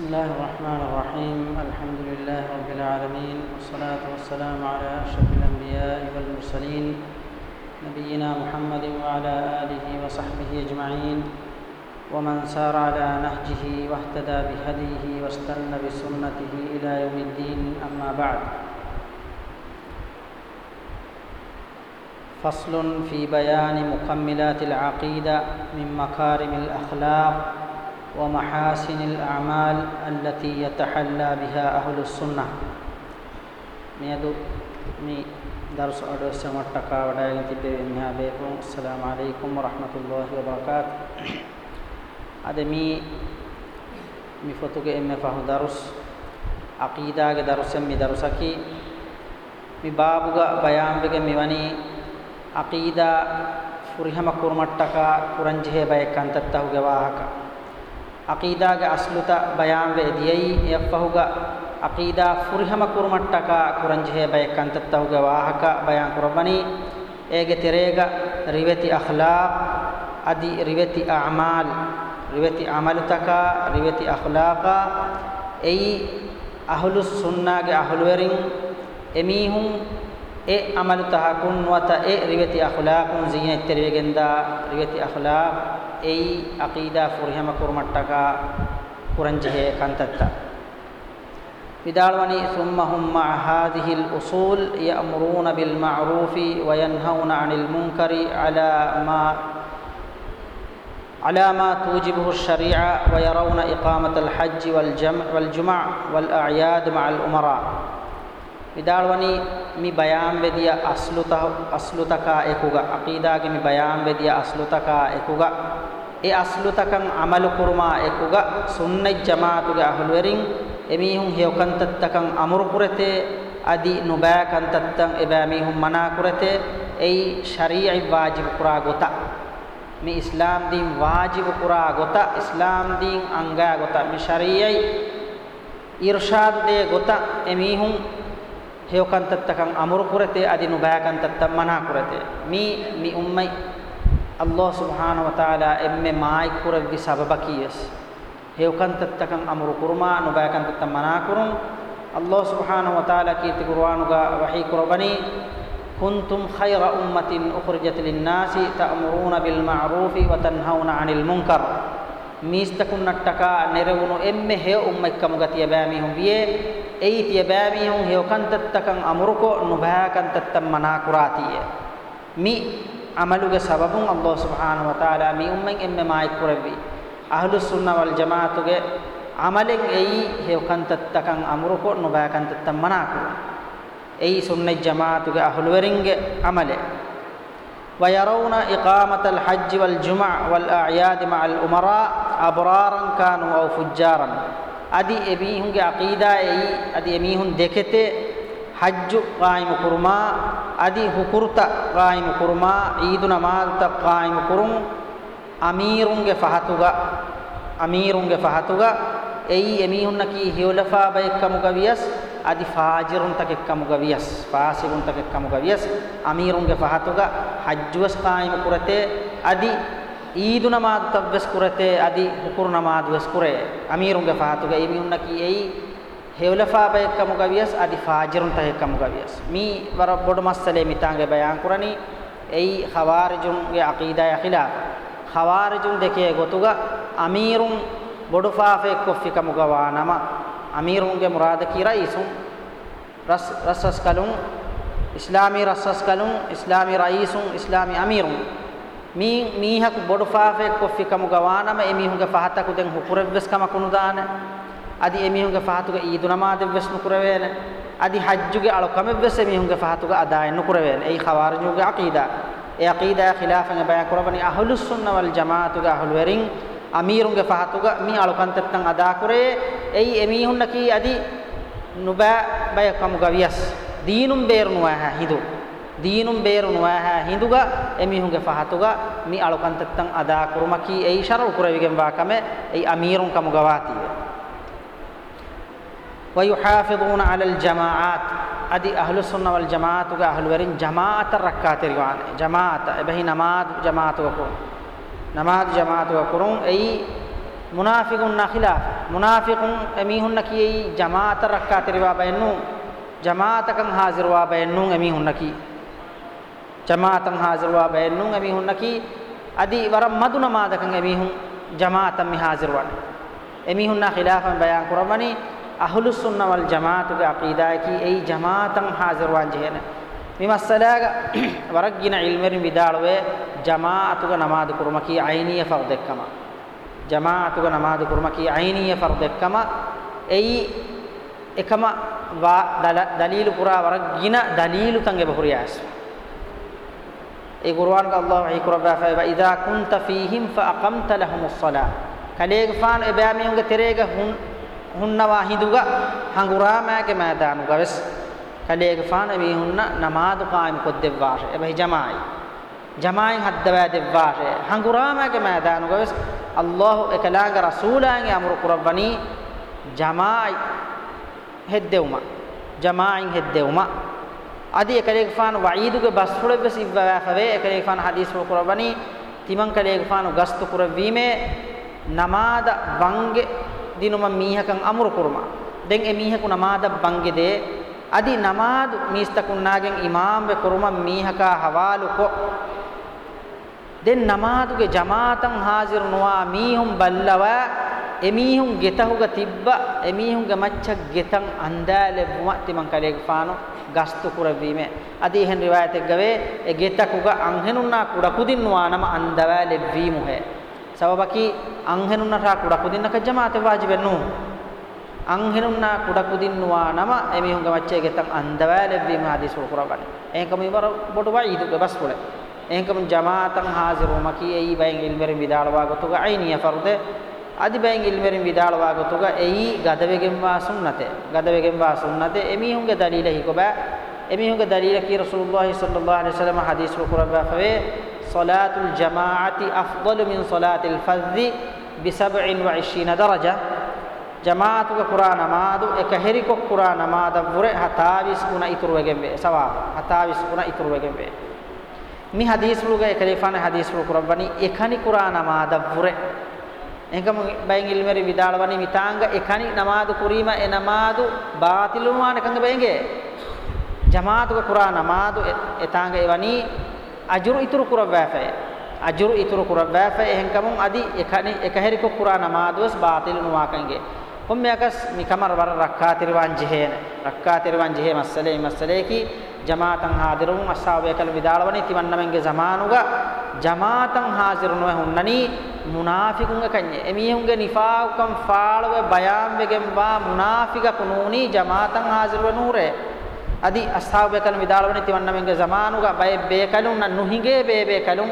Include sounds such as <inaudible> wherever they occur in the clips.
بسم الله الرحمن الرحيم الحمد لله رب العالمين والصلاة والسلام على أشرف الأنبياء والمرسلين نبينا محمد وعلى آله وصحبه أجمعين ومن سار على نهجه واهتدى بهديه واستنى بسنته إلى يوم الدين أما بعد فصل في بيان مكملات العقيدة من مكارم الأخلاق ومحاسن الأعمال التي يتحلى بها أهل السنة ميدو مي درس أدو سمت تقا ودائن تبه منها بيكم السلام عليكم ورحمة الله وبركاته هذا مي مي فتوك إمي فهو درس عقيدة درس مي درسكي مي بابغ بيان بغ ميواني عقيدة فرهم كرمتك كرنجه بيكانتتهو جواهك ಅಕೀದಾಗ ಅಸ್ಲುತ ಬಯಾಂವೆ ದಿಯೈ ಎಪ್ಪಹುಗ ಅಕೀದ ಫುರಿಹಮ ಕುರ್ಮಟ್ಟಕ ಕುರಂಜೆ ಬಯಕ್ಕಂತತ್ತಹುಗ ವಾಹಕ ಬಯಾನ್ ಕುರಬನಿ ಏಗೆ ತೆರೆಗ ರಿವೆತಿ ಅಖ್ಲಾಕ್ ಅದಿ ರಿವೆತಿ ಅಮಾಲ್ ರಿವೆತಿ ಅಮಲುತಕ ರಿವೆತಿ ಅಖ್ಲಾಕ ಎಯಿ ಅಹ್ಲು ಸುನ್ನಾಗೆ ಅಹ್ಲುವೆರಿಂಗ್ ಎಮೀಹುಂ اي عمل واتا ايه اي اخلاقون اخلاق زين إيه دا ريتي اخلاق اي عقيده فرهم كرمتكا قرنجه كانتتا بدالوني ثم هم مع هذه الاصول يأمرون بالمعروف وينهون عن المنكر على ما على ما توجبه الشريعه ويرون اقامه الحج والجمع والجمع والاعياد مع الامراء ඉදාල්වනි මි බයාම් වෙදිය අස්ලුතා අස්ලුතකා එකුගා අකීදාගේ මි බයාම් වෙදිය අස්ලුතකා එකුගා ඒ අස්ලුතකන් අමල කුරුමා එකුගා සුන්නයි ජමාතුගේ අහලුවරින් එමිහුන් හේකන්තත්තකන් අමුරු කුරතේ আদি නුබෑ කන්තත්තන් එබෑමිහුන් මනා කුරතේ එයි ශරීයි වාජිබ කුරා ගොත මේ ඉස්ලාම් දීන් වාජිබ කුරා ගොත ඉස්ලාම් දීන් අංගා ගොත මේ ශරීයි ඉර්ෂාද් දේ ගොත එමිහුන් හේවකන්තත්තකන් අමරු කුරතේ අදිනු බෑකන්තත්ත මනා කුරතේ මී මි උම්මයි අල්ලාහ් සුබ්හානහු වතාලා එම්මේ මායි කුරවි සබබකියස් හේවකන්තත්තකන් අමරු කුරුමා නොබෑකන්තත්ත මනා කුරුම් අල්ලාහ් සුබ්හානහු වතාලා කීති කුර්ආනුගා වහී කුරබනි كنتم خير أمة أخرجت للناس تأمرون بالمعروف وتنهون عن المنكر ميستكن نتكا نرونو إمه هي أمك كمغتي بامي هم بيه eiti bæmihun heokantattakan amuruko nubahakantattan manakuraatiye mi amaluge sababun Allah subhanahu wa ta'ala mi ummen emme maayik kurevi ahlus sunna wal jamaatuge amalen ei heokantattakan amuruko nubahakantattan manakura ei sunna jamaatuge ahluveringe amale ويرون إقامة الحج والجمع والأعياد مع الأمراء أبرارا كانوا أو فجارا අදි එමීහුන්ගේ අකීදා එයි අදි එමීහුන් දෙකෙතේ හජ්ජු قائم කුරුමා අදි හුකුර්ත قائم කුරුමා ඊදු නමාල්ත قائم කුරුම් අමීරුන්ගේ ෆහතුගා අමීරුන්ගේ ෆහතුගා එයි එමීහුන්න කී හියොලෆා බයක්කමු ගවියස් අදි ෆාජිරුන් තකෙක්කමු ගවියස් ෆාසිරුන් තකෙක්කමු ගවියස් අමීරුන්ගේ ෆහතුගා හජ්ජුස් قائم කුරතේ අදි ಈದು ನಮಾದ್ ತವ್ವೆಸ್ಕುರತೆ ಅದಿ ಹುಕುರು ನಮಾದ್ ವೆಸ್ಕುರೆ ಅಮೀರುಂಗೆ ಫಾತುಗೆ ಈ ಮಿಹುನ್ನಕಿ ಎಯಿ හෙවලෆා බය කමුගවියස් අදි ෆාජිරුන් තහ කමුගවියස් මේ වර බොඩ මස්සලේ මිතාගේ බයන් කරණි එයි ඛවාරිජුන්ගේ අකීදා යඛිලා ඛවාරිජුන් දෙකේ ගොතුග අමීරුන් බොඩ ෆාෆේ කොෆි කමුගවා නම අමීරුන්ගේ මුරාද කිරා ඉසුම් රස් රසස් කලුන් ඉස්ලාමී රසස් කලුන් ඉස්ලාමී රයිසුන් ඉස්ලාමී අමීරුන් මී මීහකු බොඩු ෆාෆෙක් කොෆි කමුග වානම එමිහුගේ ෆහතකු දෙන් හුකුරෙව්වස් කම කුනුදාන අදි එමිහුගේ ෆහතුග ඊදු නමාදෙව්වස් නුකුරවේන අදි හජ්ජුගේ අලු කමෙව්වස් එමිහුගේ ෆහතුග අදායන් නුකුරවේන ඒ ඛවාරිජුගේ අකීදා ඒ අකීදා ඛිලාෆන් බය කරබනි අහලුස් සුන්න වල් ජමාතුගේ අහලු වෙරින් අමීරුගේ ෆහතුග මී අලු කන්තත්තන් අදා කරේ ඒ එමිහුන්න කී අදි නුබා බය කමුග වියස් දීනුම් බේරනුවා හිදු දීනුම් බේරුණු වාහා හිඳුග එමිහුගේ ෆහතුග මි අලුකන්තත්තන් අදා කුරුමකි ඒ ඉෂාර උකුරවිගෙන් වාකම ඒ අමීරුන් කමු ගවාතිය වයුහාෆිදුන අලල් ජමාඅත් අදි අහ්ලු සුන්න වල් ජමාඅතුග අහ්ලු වරින් ජමාඅත රක්කාතේ රිවාන ජමාඅත එබහි නමාත් ජමාඅතුග කුරුම් නමාත් ජමාඅතුග කුරුම් ඒ මුනාෆිකුන් නඛිලාෆ මුනාෆිකුන් එමිහුන්න කී ජමාඅත රක්කාතේ රිවා බයන්නු ජමාතකන් හාසිරවා බයන්නු එමිහුන්න කී ජමාතන් හාසිරුවා බැන්නුන් එමිහුන් නකි අදි වරම් මදුන මාදකන් එමිහුන් ජමාතන් මි හාසිරුවන් එමිහුන් නා ඛිලාෆන් බයන් කරවනි අහලු සුන්න වල් ජමාතුගේ අකීදාකි ඒ ජමාතන් හාසිරුවන් ජෙහෙන මේ මස්සලාග <clears throat> වරක් ගින ඉල්මරින් විදාලවේ ජමාතුග නමාද කුරුමකි අයිනිය ෆර්දෙක්කම ජමාතුග නමාද කුරුමකි අයිනිය ෆර්දෙක්කම ඒ එකම වා දලීලු පුරා වරක් ගින දලීලු තංගේ බහුරියාස් ඒ කුර්ආන් ක අල්ලාහ් වහී කුර්ආ ෆා ඉදා කුන්ත ෆීහිම් ෆඅකම්ත ලහුමුස් සලා කලේග ෆාන් එබෑමියුගේ තෙරේග හුන් හුන්නවා හිඳුග හංගුරා මෑගේ මෑදානු ගවස් කලේග ෆාන වී හුන්න නමාදු කායිම් කොද්දෙවාෂ එබහි ජමායි ජමායින් හද්දවෑ දෙවාෂ හංගුරා මෑගේ මෑදානු ගවස් අල්ලාහ් එකලාග රසූලාගේ අමරු කුර්බනී ජමායි හෙද්දෙවුමා ජමායින් හෙද්දෙවුමා adi ekalege faanu waiduge basfule bes ibwa fawe ekalege faanu hadis ro kurabani timan kalege faanu gastu kurawime namada bange dinuma mihakan amuru kurma den e mihaku namada bange de adi namadu mistakunnagen imam we kurma mihaka hawalu ko den namaduge jamaatan hazir nuwa mihum ballawa emihun getahuga tibba emihunga maccak getan andale bumat timan kalege faanu ගස්තු කුරවීම අදීහෙන් රිවායතෙක් ගවේ ඒ ගෙතකුග අංහෙනුන්නා කුඩකුදින්නවා නම අන්දවා ලෙවීමු හේ සවබකි අංහෙනුන්නටා කුඩකුදින්නක ජමාත වාජිබෙන්නු අංහෙනුන්නා කුඩකුදින්නවා නම එමිහුන් ගමච්චේ ගෙතක් අන්දවා ලෙවීම ආදී සුර කුරවගන්න ඒකම ඉවර බොඩු වයිදු ගබස් පොලේ ඒකම ජමාතන් හාසිරුමකි ඒ බයෙන් ඉල්බරින් විදාලවා ගතුග අයිනිය ෆර්දේ අදිබැයින් ඉල්මෙරින් විදාල වාගතුග එයි ගදවෙගෙන් වා සුන්නතේ ගදවෙගෙන් වා සුන්නතේ එමිහුන්ගේ දලීල හිකොබා එමිහුන්ගේ දලීල කී රසූලුල්ලාහි සල්ලල්ලාහු අලයිහි වසල්ලම හදීස් රුකුරබා ෆවේ සලාතුල් ජමාඅති අෆ්දලු මින් සලාතිල් ෆද්දි බි 27 දරජා ජමාතුක කුරා නමාදු එක හෙරිකො කුරා නමාද වරේ 47 ගුණ ඉතුරු වෙගෙන් වේ සවා 47 ගුණ ඉතුරු වෙගෙන් වේ මේ හදීස් රුගේ කලිෆාන හදීස් රුකුරබනි එකනි කුරා නමාද වරේ ಎಂಕಮ ಬೈಂಗಿಲ್ ಮೇರಿ ವಿದಾಳವನಿ ಮಿತಾಂಗ ಎ ಕನಿ ನಮಾದು ಕುರಿಮ ಎ ನಮಾದು ಬಾತಿಲುಮಾನ ಕಂಗ ಬೈಂಗೆ ಜಮಾತು ಕುರಾ ನಮಾದು ಎತಾಂಗ ಎವನಿ ಅಜುರು ಇತುರು ಕುರವ್ವಾಫೆ ಅಜುರು ಇತುರು ಕುರವ್ವಾಫೆ ಎಂಕಮ ಅದಿ ಎ ಕನಿ ಎ ಕಹರಿಕು ಕುರಾ ನಮಾದುಸ್ ಬಾತಿಲುನುವಾ ಕಂಗೆ කොම්මයකස් නිකමර වර රක්කා තිරවන් ජෙහේන රක්කා තිරවන් ජෙහේ මස්සලේ මස්සලේකි ජමාතන් හාදිරුන් අස්සාවය කළ විදාලවනේ තිවන්නමෙන්ගේ සමානුග ජමාතන් හාසිරුන හුන්නනි මුනාෆිකුන් කන්නේ එමිහුන්ගේ නිෆාකුම් ෆාලව බයාම් වෙගෙන් වා මුනාෆික කුනූනි ජමාතන් හාසිරුව නූරේ අදි අස්සාවය කළ විදාලවනේ තිවන්නමෙන්ගේ සමානුග බය බේකලුන් නුහිගේ බේබේ කලුන්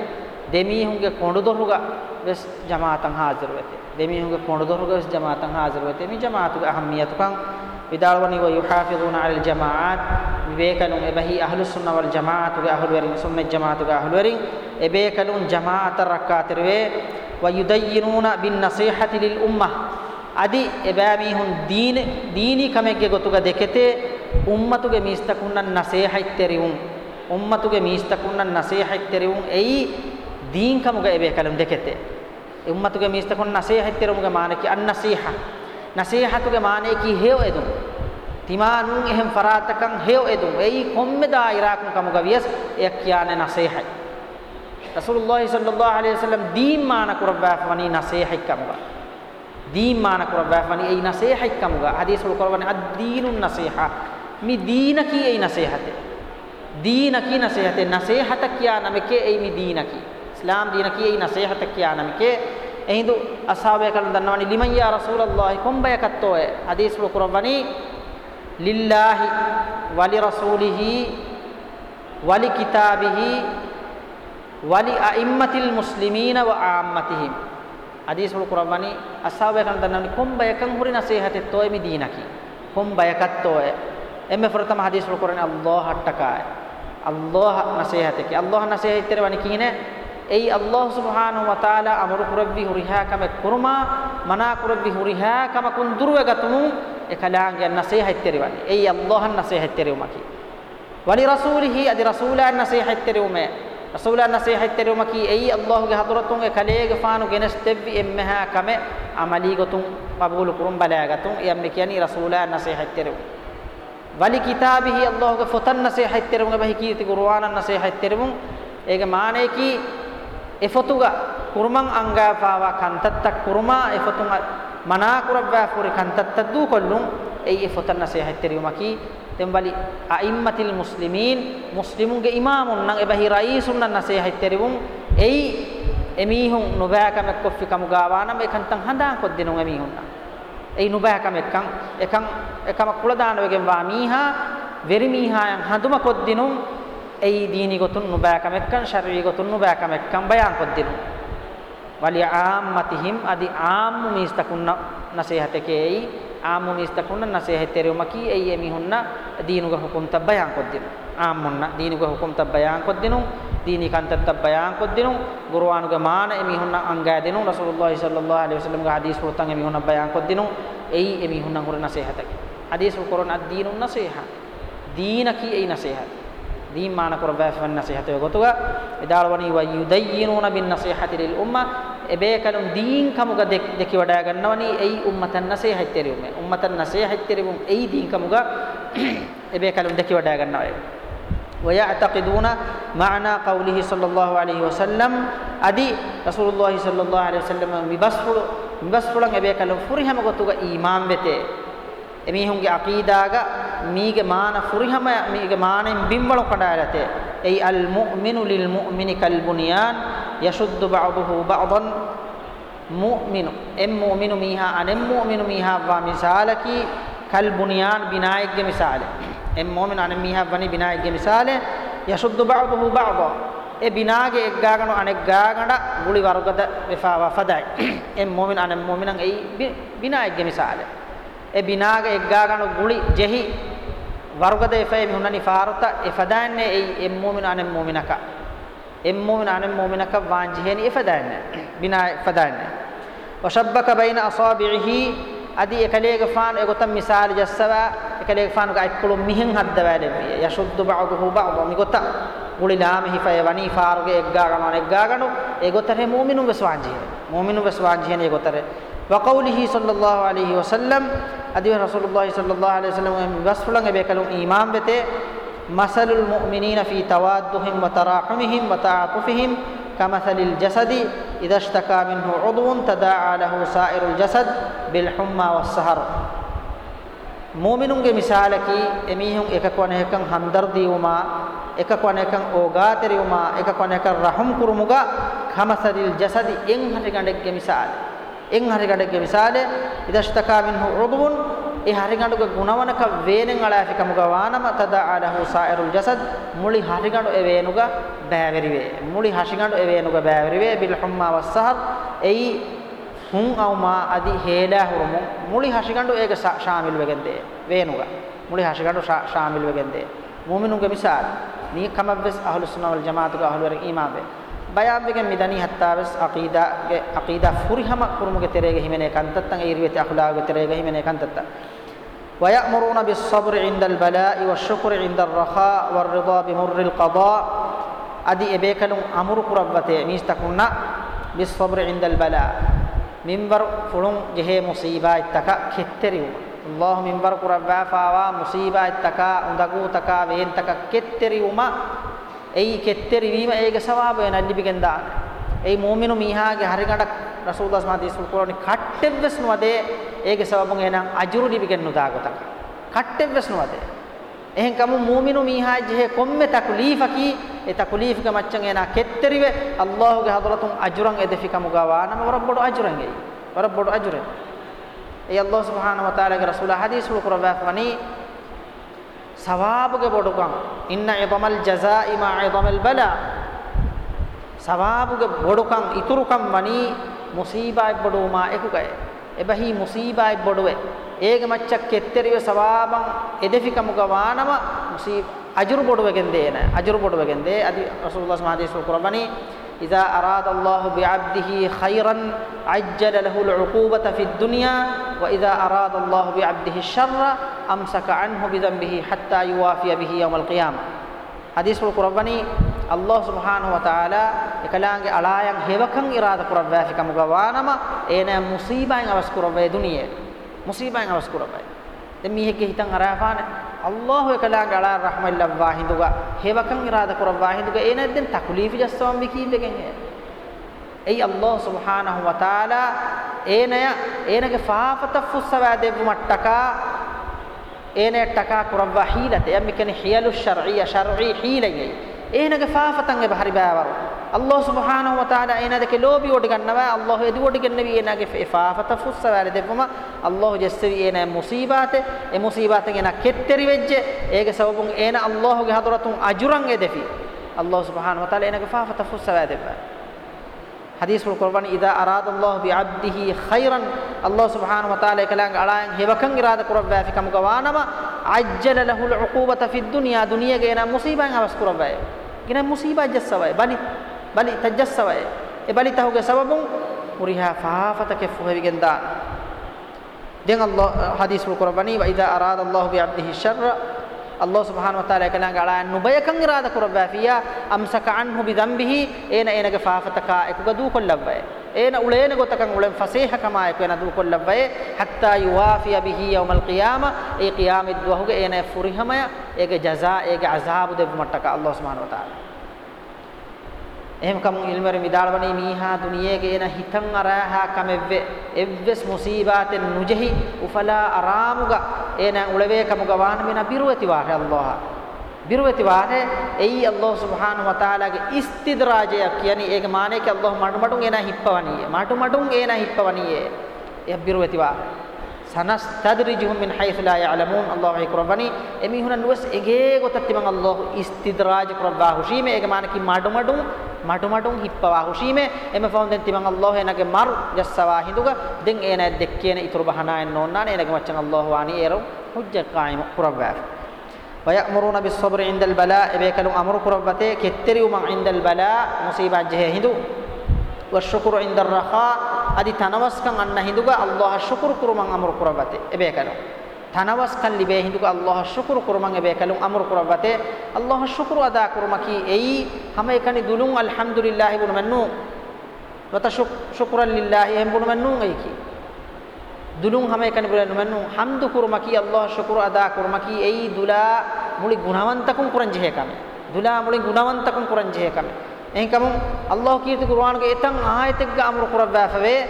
දෙමිහුන්ගේ කොඬු දොරුගා වෙස් ජමාතන් හාසිර වෙතේ දෙමිහුගේ පොඬදොරක වෙස් ජමාතන් හාසිර වෙතේ මේ ජමාතුගේ අහම්මියතුකන් විදාලවනි වය යුහාෆිදුන අලල් ජමාඅත් විවේකනුන් එබහි අහ්ලු සුන්න වල් ජමාඅතුගේ අහ්ලු වරින් සුන්න ජමාඅතුගේ අහ්ලු වරින් එබේකනුන් ජමාඅත රක්කාතිර වේ වයුදයිනුන බින් නසීහති ලිල් උම්මා අදි එබෑමිහුන් දීන දීනි කමෙක්ගේ ගොතුක දෙකෙතේ උම්මතුගේ මිස්තකුන්නන් නසීහිත්තරිවුම් උම්මතුගේ මිස්තකුන්නන් නසීහිත්තරිවුම් එයි දීන්කමුගේ එබේකලුන් දෙකෙතේ ಉಮ್ಮತ್ತುಗೆ ಮೀಸ್ತಕೊಂಡು ನಸೇಹತ್ತಿರಮುಗೆ ಮಾನಕಿ ಅನ್ನಸೀಹ ನಸೀಹತುಗೆ ಮಾನೇಕಿ ಹೇವ್ ಎದು තිමානුන් එහෙම් ෆරාතකන් හේව එදුම් එයි කොම්මෙදා ඉරාකුන් කමුග වියස් එයක් කියන්නේ නසේහයි රසූලුල්ලාහි සල්ලල්ලාහු අලයිහි වසල්ලම් දීමාන කුරබාෆවනි නසේහයි කමුග දීමාන කුරබාෆවනි එයි නසේහයි කමුග හදීසුල් කුරබානි අද්දීනුන් නසේහා මි දීන කී එයි නසේහතේ දීන කී නසේහතේ නසේහත කියා නමකේ එයි මි දීන කී ඉස්ලාම් දින කී නසීහත කියානම කේ එහිඳු අසාබය කලන් දන්නවනි ලිමන් යා රසූලල්ලාහි කොම්බය කත්තෝය හදීස් වල කුරවනි ලිල්ලාහි වලි රසූලිහි වලි කිතාබිහි වලි අයිම්මතිල් මුස්ලිමීන ව ආම්මතිහිම් හදීස් වල කුරවනි අසාබය කලන් දන්නවනි කොම්බයකන් හුරි නසීහතේ තෝය මිදීනකි කොම්බය කත්තෝය එමෙ ෆරතම හදීස් වල කුරවනි අල්ලාහ අට්ටකාය අල්ලාහ නසීහතේ අල්ලාහ නසීහතේ වනි කියන්නේ এই আল্লাহ সুবহান ওয়াতালা আমর কুরব্বি হুরিহা কামে কুরমা মানা কুরব্বি হুরিহা কামা কুন দুর্বেগা তুমু এখানে আঙ্গে নাসে হাইতেরি বানি এই আল্লাহর নাসে হাইতেরি উমাকি ওয়ালি রাসূলিহি আদি রাসূলার নাসে হাইতেরি উমে রাসূলার নাসে হাইতেরি উমাকি এই আল্লাহ গে হযরতুং এখানে গে ফানু গেনস্তেবি এমহা কামে আমালি গতুং কবুল কুরম বালাগাতুং এমনি কিয়ানি রাসূলার নাসে হাইতেরি উমে වලි කිතාබිහි අල්ලාහගේ ෆොතන් නසීහත් තරමුගේ බහි කීති කුර්ආනන් නසීහත් තරමුන් ඒක මානෙකි ಎಫೊತುಗ ಕುರುಮಂ ಅಂಗಾಫಾವ ಕಂತತ್ತ ಕುರುಮ ಎಫೊತುಂಗ ಮನಾಕುರವ್ಯಾಫುರಿ ಕಂತತ್ತದ್ದೂ ಕೊಲ್ಲುಂ ಎ ಎಫೊತನ್ನ ಸೇಹತ್ತೆರಿಯುಮಕಿ ತೆಂಬಲಿ ಅಇಮ್ಮತಿಲ್ ಮುಸ್ಲಿಮೀನ್ ಮುಸ್ಲಿಮುಂಗೆ ಇಮಾಮುನ್ ನಂ ಎಬಹಿ ರಯೀಸುನ್ನ ನಸೇಹತ್ತೆರಿವುಂ ಎಯ್ ಎಮೀಹುಂ ನುಬಾಕಮೆಕ್ ಕೊಫ್ಫಿ ಕಮುಗಾವಾನಂ ಎಕಂತಂ ಹಂದಾಂ ಕೊದ್ದಿನುಂ ಎಮೀಹುನ್ನ ಎಯ್ ನುಬಾಕಮೆಕ್ಕಂ ಎಕಂ ಎಕಮ ಕುಳದಾನವೆಗೆಂ ವಾ ಮೀಹಾ ವೆರಿಮೀಹಾಯಂ ಹಂದುಮ ಕೊದ್ದಿನುಂ ඒ දීනිගොතුන් නුබෑකම එක්කන් ශරීරිගොතුන් නුබෑකම එක්කන් බයන් කොද්දිනු වලිය ආම්මතිහිම් අදි ආම්මු මිස්තකුන්න නසීහතකේයි ආම්මු මිස්තකුන්න නසීහතේරුමකි ඒ එමිහුන්න දීනුග හුකුම්ත බයන් කොද්දිනු ආම්මුන්න දීනුග හුකුම්ත බයන් කොද්දිනු දීනිකන්තත් බයන් කොද්දිනු ගුරුවානුග මාන එමිහුන්න අංගය දෙනු රසූලුල්ලාහි සල්ලල්ලාහු අලයිහි වසල්ලම්ගේ හදීස් වෘතන් එමිහුන්න බයන් කොද්දිනු ඒ එමිහුන්න හුර නසීහතකේ හදීස් වෘකරන අදීනුන් නසීහ දීනකි ඒ නසීහත දීමාන කරබෑෆන් නසීහත යොගතුග එදාලවනි වයි යුදයිනුන බින් නසීහති ලිල් උම්මා එබේකලුම් දීන් කමුග දෙකි වඩා ගන්නවනි එයි උම්මතන් නසීහත් තෙරියුම් උම්මතන් නසීහත් තෙරියුම් එයි දීන් කමුග <clears throat> එබේකලුම් දෙකි වඩා ගන්නවයි ويعتقدون معنى قوله صلى الله عليه وسلم අදි රසූලුල්ලාහි සල්ලල්ලාහු අලයිහි වසල්ලම විබස්පුල විබස්පුලන් එබේකලුම් ෆුරිහම ගොතුග ඊමාම් වෙතේ එමිහුන්ගේ අකීදාග මීගේ මාන ෆුරිහම මීගේ මානෙන් බිම්වල කඩාරතේ ඒ අල් මුමිනු ලිල් මුමිනි කල් බුනියාන් යෂුද්දු බඅදුහු බඅදන් මුමිනු එම් මුමිනු මීහා අනෙම් මුමිනු මීහා වා මිසාලකි කල් බුනියාන් බිනායක්ගේ මිසාලේ එම් මුමිනු අනෙම් මීහා වනි බිනායක්ගේ මිසාලේ යෂුද්දු බඅදුහු බඅදා ඒ බිනාගේ එක් ගාගණු අනෙක් ගාගණ ගුලි වර්ගද වෙෆාවා ෆදයි එම් මුමිනු අනෙම් මුමිනන් ඒ බිනායක්ගේ මිසාලේ e binaga eggaaganu guli jehi warugada efay mihunani faaruta efadaanne ei em mu'minu anem mu'minaka em mu'minu anem mu'minaka vaanjiheni efadaanne bina efadaanne wa shabbaka baina asabi'ihi adi ekalega faan egotam misal jassawa ekalega faan ga ikkulu mihin haddawale yashuddu ba'dahu ba'd migota gulilame hifay wani faaruge eggaaganu eggaaganu egotare mu'minu beswaanjiheni mu'minu beswaanjiheni egotare وقوله صلى الله عليه وسلم ادي رسول الله صلى الله عليه وسلم وصف لنگ بيكلون امام بيت مثل المؤمنين في توادهم وتراحمهم وتعاطفهم كمثل الجسد إذا اشتكى منه عضو تداعى له سائر الجسد بالحمى والسهر مؤمنونගේ මිසාලකි එමිහුන් එක කොනහකන් හන්දර්දී වුමා එක කොනහකන් ඕගාතරි වුමා එක කොනහකන් රහම් කුරුමුගා කමසරිල් ජසදි එන් හට ගණෙක්ගේ مثال එන් හරිගඩක විසාලේ ඉදෂ්තකා මින්හු උදුබුන් ඒ හරිගඩක ගුණවනක වේනෙන් අලාෆිකමුග වානම තදාඅලහු සායිරුල් ජසද් මුලි හරිගඩ ඒ වේනුග බෑවරි වේ මුලි හරිගඩ ඒ වේනුග බෑවරි වේ bill හුම්මා වස්සහත් එයි හුන් අවමා අදි හේලා හුරුමු මුලි හරිගඩ ඒක ශාමිල් වෙගෙන් දේ වේනුග මුලි හරිගඩ ශාමිල් වෙගෙන් දේ මුමිනුගේ මිසාල නී කමබ්බස් අහලුස් සුන්නා වල් ජමාතුගේ අහලුවර ඊමාබේ ಬಯಾಬಿಗೆ ಮಿದನಿ ಹತ್ತಾವೆಸ್ ಅಕೀದಾಗೆ ಅಕೀದಾ ಫುರಿಹಮ ಕುರುಮುಗೆ ತೆರೆಗೆ ಹಿಮೆನೆ ಕಂತತ್ತಂಗೆ ಈ ರೀತಿ ಅಹುಲಾಗೆ ತೆರೆಗೆ ಹಿಮೆನೆ ಕಂತತ್ತ ويأمرون بالصبر عند البلاء والشكر عند الرخاء والرضا بمر القضاء أدي إبيكلم أمر قربته ميستكنا بالصبر عند البلاء منبر فلون جهة مصيبة اتكا كتريو الله منبر قربا فاوا مصيبة اتكا اندقو تكا وين تكا كتريو ما එයි කෙත්තරිවීම ඒක සවාබ වෙන අල්ලිපිකෙන් දාන එයි මූමිනු මීහාගේ හරිකට රසූල්ලා සමාදී සුකෝණි කට්ටෙව්වස් නොදේ ඒක සවාබුන් එහෙනම් අජුරු ලිපිකෙන් නුදාගත කට්ටෙව්වස් නොදේ එහෙන් කමු මූමිනු මීහා ජෙහ කොම්මෙ තකුලීෆකි ඒ තකුලීෆක මච්චන් එනා කෙත්තරිව අල්ලාහගේ හදරතුන් අජුරන් එදෙෆිකම ගවා නම රබ්බඩු අජුරන් එයි රබ්බඩු අජුරන් ඒ අල්ලාහ් සුබ්හානහු වතාලාගේ රසූලා හදීස් වල කරවා ෆනී സവാബുക കൊടുക്കാം ഇന്ന ഇതമൽ ജസ ഇമ ഇതമൽ ബല සවාබුග බොඩුකං ඉතුරුකම් වනී මුසීබායි බොඩුමා එකුකය එබහි මුසීබායි බොඩුවේ ඒග මච්චක් කෙත්තරිය සවාබං එදෙෆිකමුග වානම මුසී අජුරු බොඩුවගෙන් දේන අජුරු බොඩුවගෙන් දේ අදි රසූලුල්ලාහ් සමාදේශ කුරබනී إذا أراد الله بعبده خيرا عجل له العقوبة في الدنيا وإذا أراد الله بعبده الشر أمسك عنه بذنبه حتى يوافي به يوم القيامة حديث القرباني الله سبحانه وتعالى أن يكلان على أن هبكن إرادة قربا في كم غوانما إن مصيبة أن أسكر في الدنيا مصيبة أن أسكر في الدنيا تميه كهتن غرافان ಅಲ್ಲಾಹು ಕಲಾಂಗಳ ರಹಮಲ್ಲವ್ವ ಹಿಂದುಗ ಹೇವಕಂ ಇರಾದ ಕುರವ್ವ ಹಿಂದುಗ ಏನದ್ದಿನ ತಕಲೀಫಿ ಜಸ್ತವಂ ಬಿಕೀಬೆಗೆಂಗೆ ಎಯ್ ಅಲ್ಲಾಹ್ ಸುಬ್ಹಾನಹು ವತಾಲ ಏನಯ ಏನಗೆ ಫಾಫತಫುಸ್ಸವ ದೆವ್ವು ಮಟ್ಟಕ ಏನೇ ಟಕ ಕುರವ್ವ ಹೀಲತೆ ಎಮ್ಮಿಕೆನೆ ಹಿಯಲು ಶರ್ዒಯ ಶರ್ዒ ಹೀಲಯ್ಯೈ ඒනගේ ෆාෆතන්ගේ බහරි බෑවරු අල්ලාහ් සුබ්හානහු වතාලා ඒනදගේ ලෝභී ඔඩ ගන්නවා අල්ලාහ් එදු ඔඩ ගන්නවි ඒනගේ ෆාෆත ෆුස්ස වැල දෙපම අල්ලාහ් ජස්සවි ඒන මුසීබාත ඒ මුසීබාත ගෙන කෙත්තරි වෙච්ච ඒක සවබුන් ඒන අල්ලාහ්ගේ හදරතුන් අජුරන් එදෙපි අල්ලාහ් සුබ්හානහු වතාලා ඒනගේ ෆාෆත ෆුස්ස වැල දෙපම hadis Al-Qur'an idza aradallahu bi 'abdihi khairan Allah subhanahu wa ta'ala ekalang alayan hebakan irada kurabwa fikam gawanama ajjala lahul 'uqubata fid dunya dunya gena musibah havas kurabwa gena musibah jassawai bali bali tajassawai e bali tahuge sababun uriha faafata kefu hebigen da den Allah hadis Al-Qur'ani wa idza aradallahu bi 'abdihi syarra අල්ලාහ් සුබ්හානහු වතාලා එකලඟ අලාන් නුබයකන් ඉරාදා කුරබාෆියා අම්සක අන්හු බිදම්බිහි ඒන ඒනගේ ෆාෆතකා එකුගදූ කොල්ලබ්බය ඒන උලේන ගොතකන් උලෙන් ෆසීහකමා එකුවන දූ කොල්ලබ්බය හත්තා යුවාෆියා බිහි යවුමල් ඛියාමා ඒ ඛියාමෙත් වහුගේ ඒන ෆුරිහමය ඒගේ ජසා ඒගේ අසාබු දෙව මට්ටක අල්ලාහ් සුබ්හානහු වතාලා එහෙම කමුන් ඉල්මරි මිදාලවනේ මීහා දුනියේ ගේන හිතන් අරහා කමෙව්වේ එව්වස් මුසීබාතෙන් නුජහි උෆලා අරාමුග එන උලවේ කමුග වාන මින බිරුවති වාහ අල්ලාහ බිරුවති වාහ එයි අල්ලාහ් සුබ්හානහු වතාලාගේ ඉස්තිද්රාජය කියන්නේ ඒක මානේ කි අල්ලාහ් මඩු මඩුන් එන හිප්පවණියේ මඩු මඩුන් එන හිප්පවණියේ එය බිරුවති වාහ සනස්තදරිජුහුම් මින් හයිසුලා යඅලමුන් අල්ලාහ් ඉක්රබනි එමිහුනන් වස් එගේ ගොතත්ති මං අල්ලාහ් ඉස්තිද්රාජ් කරවා හුෂීමේ ඒක මානකි මඩු මඩු මඩු මඩු හිප්පවා හුෂීමේ එම ෆෝන් දෙන් තිමං අල්ලාහ් එනගේ මරු යස්සවා හිඳුග දෙන් ඒ නැද් දෙක් කියන ඉතුරු බහනායන් නොන්නාන එනගේ මච්චන් අල්ලාහ් වානි ඒරු හුජ්ජ කායිම කරවා ويأمرون بالصبر عند البلاء بيكلم أمر كربته كتريو من عند البلاء مصيبة جهه هندو والشكر عند الرخاء ادي تنوسكن ان هندوغا الله شكر كرمن امر قربته ابيكلو تنوسكن لبي هندوغا الله شكر كرمن ابيكلو امر قربته الله شكر ادا كرمكي اي هم يكني دلون الحمد لله بن منو وتشك شكرا لله هم بن منو ايكي දුලුන් හැම එකනේ බලන්න මන්නු හම්දු කුරුමකී අල්ලාහ් ශුක්‍ර අදා කුරුමකී එයි දුලා මුලි ගුණවන්තකම් කුරංජේ කම දුලා මුලි ගුණවන්තකම් කුරංජේ කම එන්කම අල්ලාහ් ان කුර්ආන්ගේ එතන් ආයතක අමරු කුරබ්බාෆවේ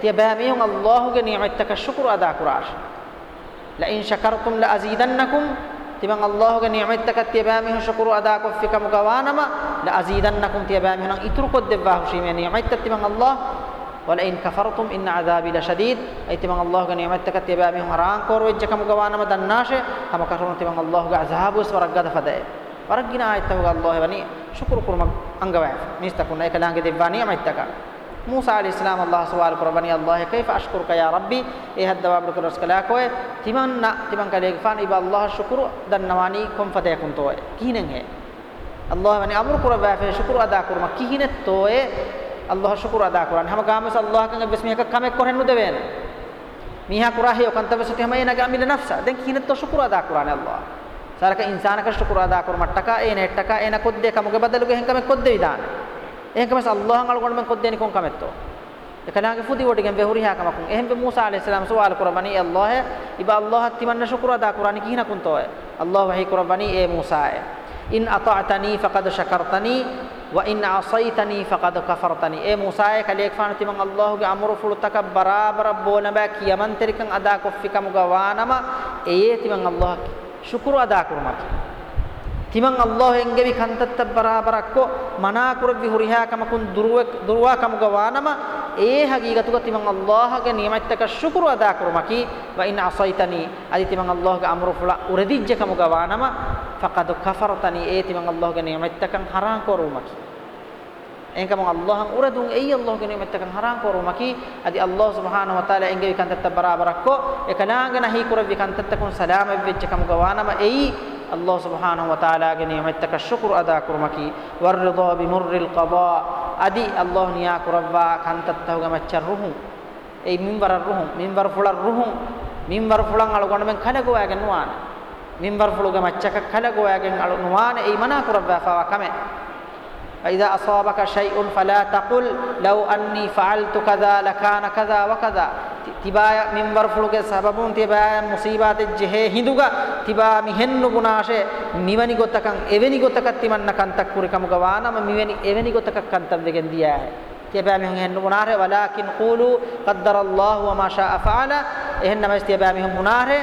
තිය බෑමියුන් අල්ලාහ්ගේ නියමත්තක ශුක්‍ර අදා කුරාෂ් ලයින් ශකර්තුම් ලඅසීදන්නකුම් තිබන් අල්ලාහ්ගේ නියමත්තක තිය බෑමියුන් ශුක්‍ර අදා කොෆිකම ගවානම ලඅසීදන්නකුම් තිය බෑමියුන් ඉතුරු කොද්දෙව්වා හුෂීමේ නියමත්ත තිබන් අල්ලාහ් ولئن كفرتم إن عذابي لشديد أي تمام الله غني عمتك تبامي هم ران كور وجهكم قوانا مدناشه هم كرون تمام الله عذاب وسرقد فدائب ವರಗಿನ ಆಯ್ತವಾಗ ಅಲ್ಲಾಹ್ ವನಿ ಶುಕ್ರು ಕುರ್ಮ ಅಂಗವೈ ಮಿಸ್ತಕುನ್ನ ಏಕಲಾಂಗೆ ದಿವ್ವಾನಿ ಅಮೈತ್ತಕ ಮೂಸಾ ಅಲಿ ಇಸ್ಲಾಮ್ ಅಲ್ಲಾಹ ಸವಾಲ್ ಕುರ್ಬನಿ ಅಲ್ಲಾಹ್ ಕೈಫ ಅಶ್ಕುರ್ ಕಯ ರಬ್ಬಿ ಏ ಹದ್ದವಾ ಬಿಡ್ಕು ರಸ್ಕಲಾಕೋಯ್ ತಿಮನ್ನ ತಿಮನ್ ಕಲೆ ಫಾನ್ ಇಬ ಅಲ್ಲಾಹ ಶುಕ್ರು ದನ್ನವಾನಿ ಕೊಂಫತೆ ಕುಂತೋಯ್ ಕೀನಂಗೆ ಅಲ್ಲಾಹ್ ವನಿ ಅಮರು ಕುರಬೈ ಫೆ ಶುಕ್ರು ಅದಾ ಕುರ್ಮ ಕೀಹಿನೆತ್ ತೋಯ್ අල්ලාහ ශුක්‍ර අදා කරන්න හැම ගාමස අල්ලාහ කංග බස් මේක කමෙක් කරෙන්නු දෙවෙන මීහා කුරාහි ඔකන්තවසති හැම එනගා මිල නෆ්සා දැන් කිනත් ශුක්‍ර අදා කරන්න අල්ලාහ ಸಾರಕ ಇನ್ಸಾನ ಕಷ್ಟ ಕುರಾದಾ ಕುರ ಮಟ್ಟಕ ಏನ ಎಟ್ಟಕ ಏನ ಕೊದ್ದೆ ಕಮುಗ ಬದಲುಗೆ ಹೆಂಕಮೆ ಕೊದ್ದೆ ವಿಧಾನ ಹೆಂಕಮೆ ಅಲ್ಲಾಹ್ ಅಂಗಳ್ಕೊಂಡು ಮೆ ಕೊದ್ದೆ ನಿಕೊಂಕ ಮೆತ್ತೋ එකනාගේ ෆුදි වඩගෙන් වෙහුරි හැකමකුන් එහෙම මූසා আলাইহিসসালাম සුවාල් කරවනි අල්ලාහ් ඉබ අල්ලාහ් තිමන්න ශුක්‍ර අදා කරානි කිහින කුන්තෝය අල්ලාහ් වහී කරවනි ඒ මූසාය ඉන් අතඅතනි ෆකද ශකර්තනි وإن عصيتني فقد كفرتني اي موسى كليك فان تيمن الله بي امر فلتك برابر بونا با كيمن تركن ادا كفكم غوانما اي تيمن الله ಶುಕ್ರು ಅದಾ ಕುರು ಮಾತ್ರ ತಿಮಂಗ್ ಅಲ್ಲೋ ಹೆಂಗೆವಿ ಕಂತತ್ತ ಬರಾಬರಕ್ಕೋ ಮನಾ ಕುರಗ್ವಿ ಹುರಿಹಾ ಕಮಕುನ್ ದುರ್ವ ದುರ್ವಾ ಕಮಗವಾ ನಮ ಏ ಹಗೀಗತುಗ ತಿಮಂಗ್ ಅಲ್ಲಾಹಗೆ ನಿಯಮತ್ತಕ ಶುಕ್ರು ಅದಾ ಕುರುಮಕಿ ವ ಇನ್ ಅಸೈತನಿ ಅದಿ ತಿಮಂಗ್ ಅಲ್ಲಾಹಗೆ ಅಮರು ಫುಳ ಉರದಿಜ್ಜ ಕಮುಗವಾ ನಮ ಫಕದು ಕಫರತನಿ ಏ ತಿಮಂಗ್ ಅಲ್ಲಾಹಗೆ ನಿಯಮತ್ತಕಂ ಹರಾಂ ಕೋರುಮಕಿ engkau Allah ura dung ei Allah gene mettakan haram koru maki adi Allah subhanahu wa taala engei kan tatta barabarak ko ekananga nahi kuravi kan tatta kun salam evvech kam gawana ma ei Allah subhanahu wa taala gene mettaka shukr ada kurmaki warida bi murril qada adi Allah niya kuravva kan tatta gamatcha ruhu ei minbar ruhu minbar fular ruhu minbar fulan alugonna men kanago agen nuana minbar fuluga maccaka kanago agen alu nuana ei mana kuravva fawa kame فإذا أصابك شيء فلا تقل لو أني فعلت كذا لكان كذا وكذا تبايا من برفلك سببون تبايا مصيبات الجهة هندوغا تبا مهن بناشة نيواني غتكن إيواني غتكن تمنى كان تكوري كم غوانا ميواني إيواني غتكن كان آه. تبدين ديا ہے تبا مهن بناشة ولكن قولوا قدر الله وما شاء فعل إهن مجتبا مهن بناشة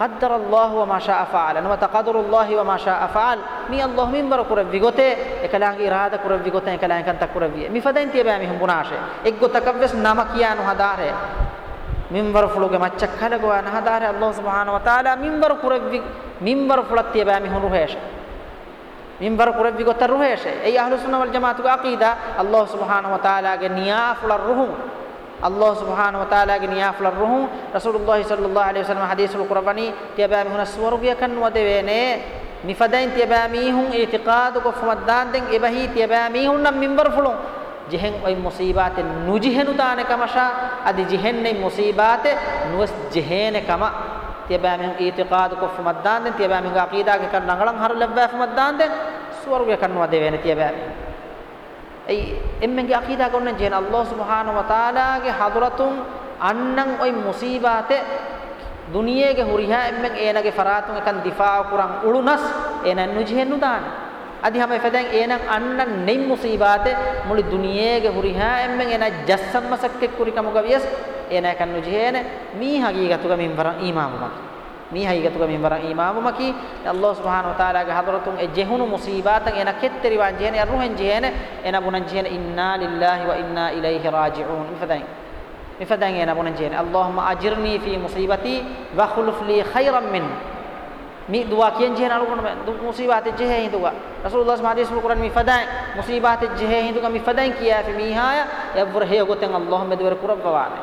قدر الله وما شاء فعل انما تقدر الله وما شاء فعل مي الله من بر كورب بيغوتي اكلان إرادة كورب بيغوتي اكلان كان تكورب بي مي فدين تي بيا مي هم بناشة إيجو تكبس نما كيانو أنو هدار ہے منبر فلوك ما تشكل جوا ان هدار الله سبحانه وتعالى منبر كورب بيج منبر فلات تي بيا مي هم روحش منبر كورب بيجوتة روحش أي أهل السنة والجماعة عقيده الله سبحانه وتعالى جنيا فلار روحه අල්ලාහ් සුබ්හානහු වතාලාගේ නියාෆ්ලර් රුහු රසූලුල්ලාහි සල්ලල්ලාහු අලයිහි වසල්ලම හදීසුල් කුර්බනි තියබෑමි හුනස් වරුගියකන් වදවේනේ නිෆදයින් තියබෑමි හුන් ඉතිකාදු කොෆමද්දාන් දෙන් එබහි තියබෑමි හුන් නම් මින්බර් ෆුලුන් ජෙහෙන් ඔයි මුසීබාතේ නුජිහෙනු තානකමෂා අදි ජෙහෙන්නේ මුසීබාතේ නුස් ජෙහෙනකම තියබෑමි හුන් ඉතිකාදු කොෆමද්දාන් දෙන් තියබෑමි හුන් අකීදාගේ කන් නංගලන් හර ලැබෑෆමද්දාන් දෙන් ස්වර්ගයකන් වදවේනේ තියබෑමි এই එම්මගේ අකීදා කරන ජේන අල්ලාහ් සුබ්හානහු වතාලාගේ හදරතුන් අන්නම් ওই මුසීබාතේ දුනියේගේ හුරිහා එම්මෙන් ඒනගේ ෆරාතුන් එකන් දිෆා කුරන් උළුනස් ඒනන් නුජෙන් නුදාන අදි හැම එපදෙන් ඒනන් අන්නම් නෙයි මුසීබාතේ මුළු දුනියේගේ හුරිහා එම්මෙන් ඒන ජස්සම් මසක්කේ කුරිකම ගවියස් ඒන එකන් නුජෙන් මී හගීගතුගමින් වරන් ඊමාමුමක් mi haygatu min bara imamu maki Allah subhanahu wa taala ga hadratun e jehunu musibatan ena ketteri wan jehene arruhen jehene ena bunan jehene inna lillahi wa inna ilaihi raji'un mifadain mifadain ena bunan jehene Allahumma ajirni fi musibati wa khuluf li khairan min mi dua kian jehene arruhen musibat jehene hinduga Rasulullah subhanahu wa taala Quran mifadain musibat jehene hinduga mifadain kiya fi mihaya ya burhe goten Allahumma dwar kurabbawane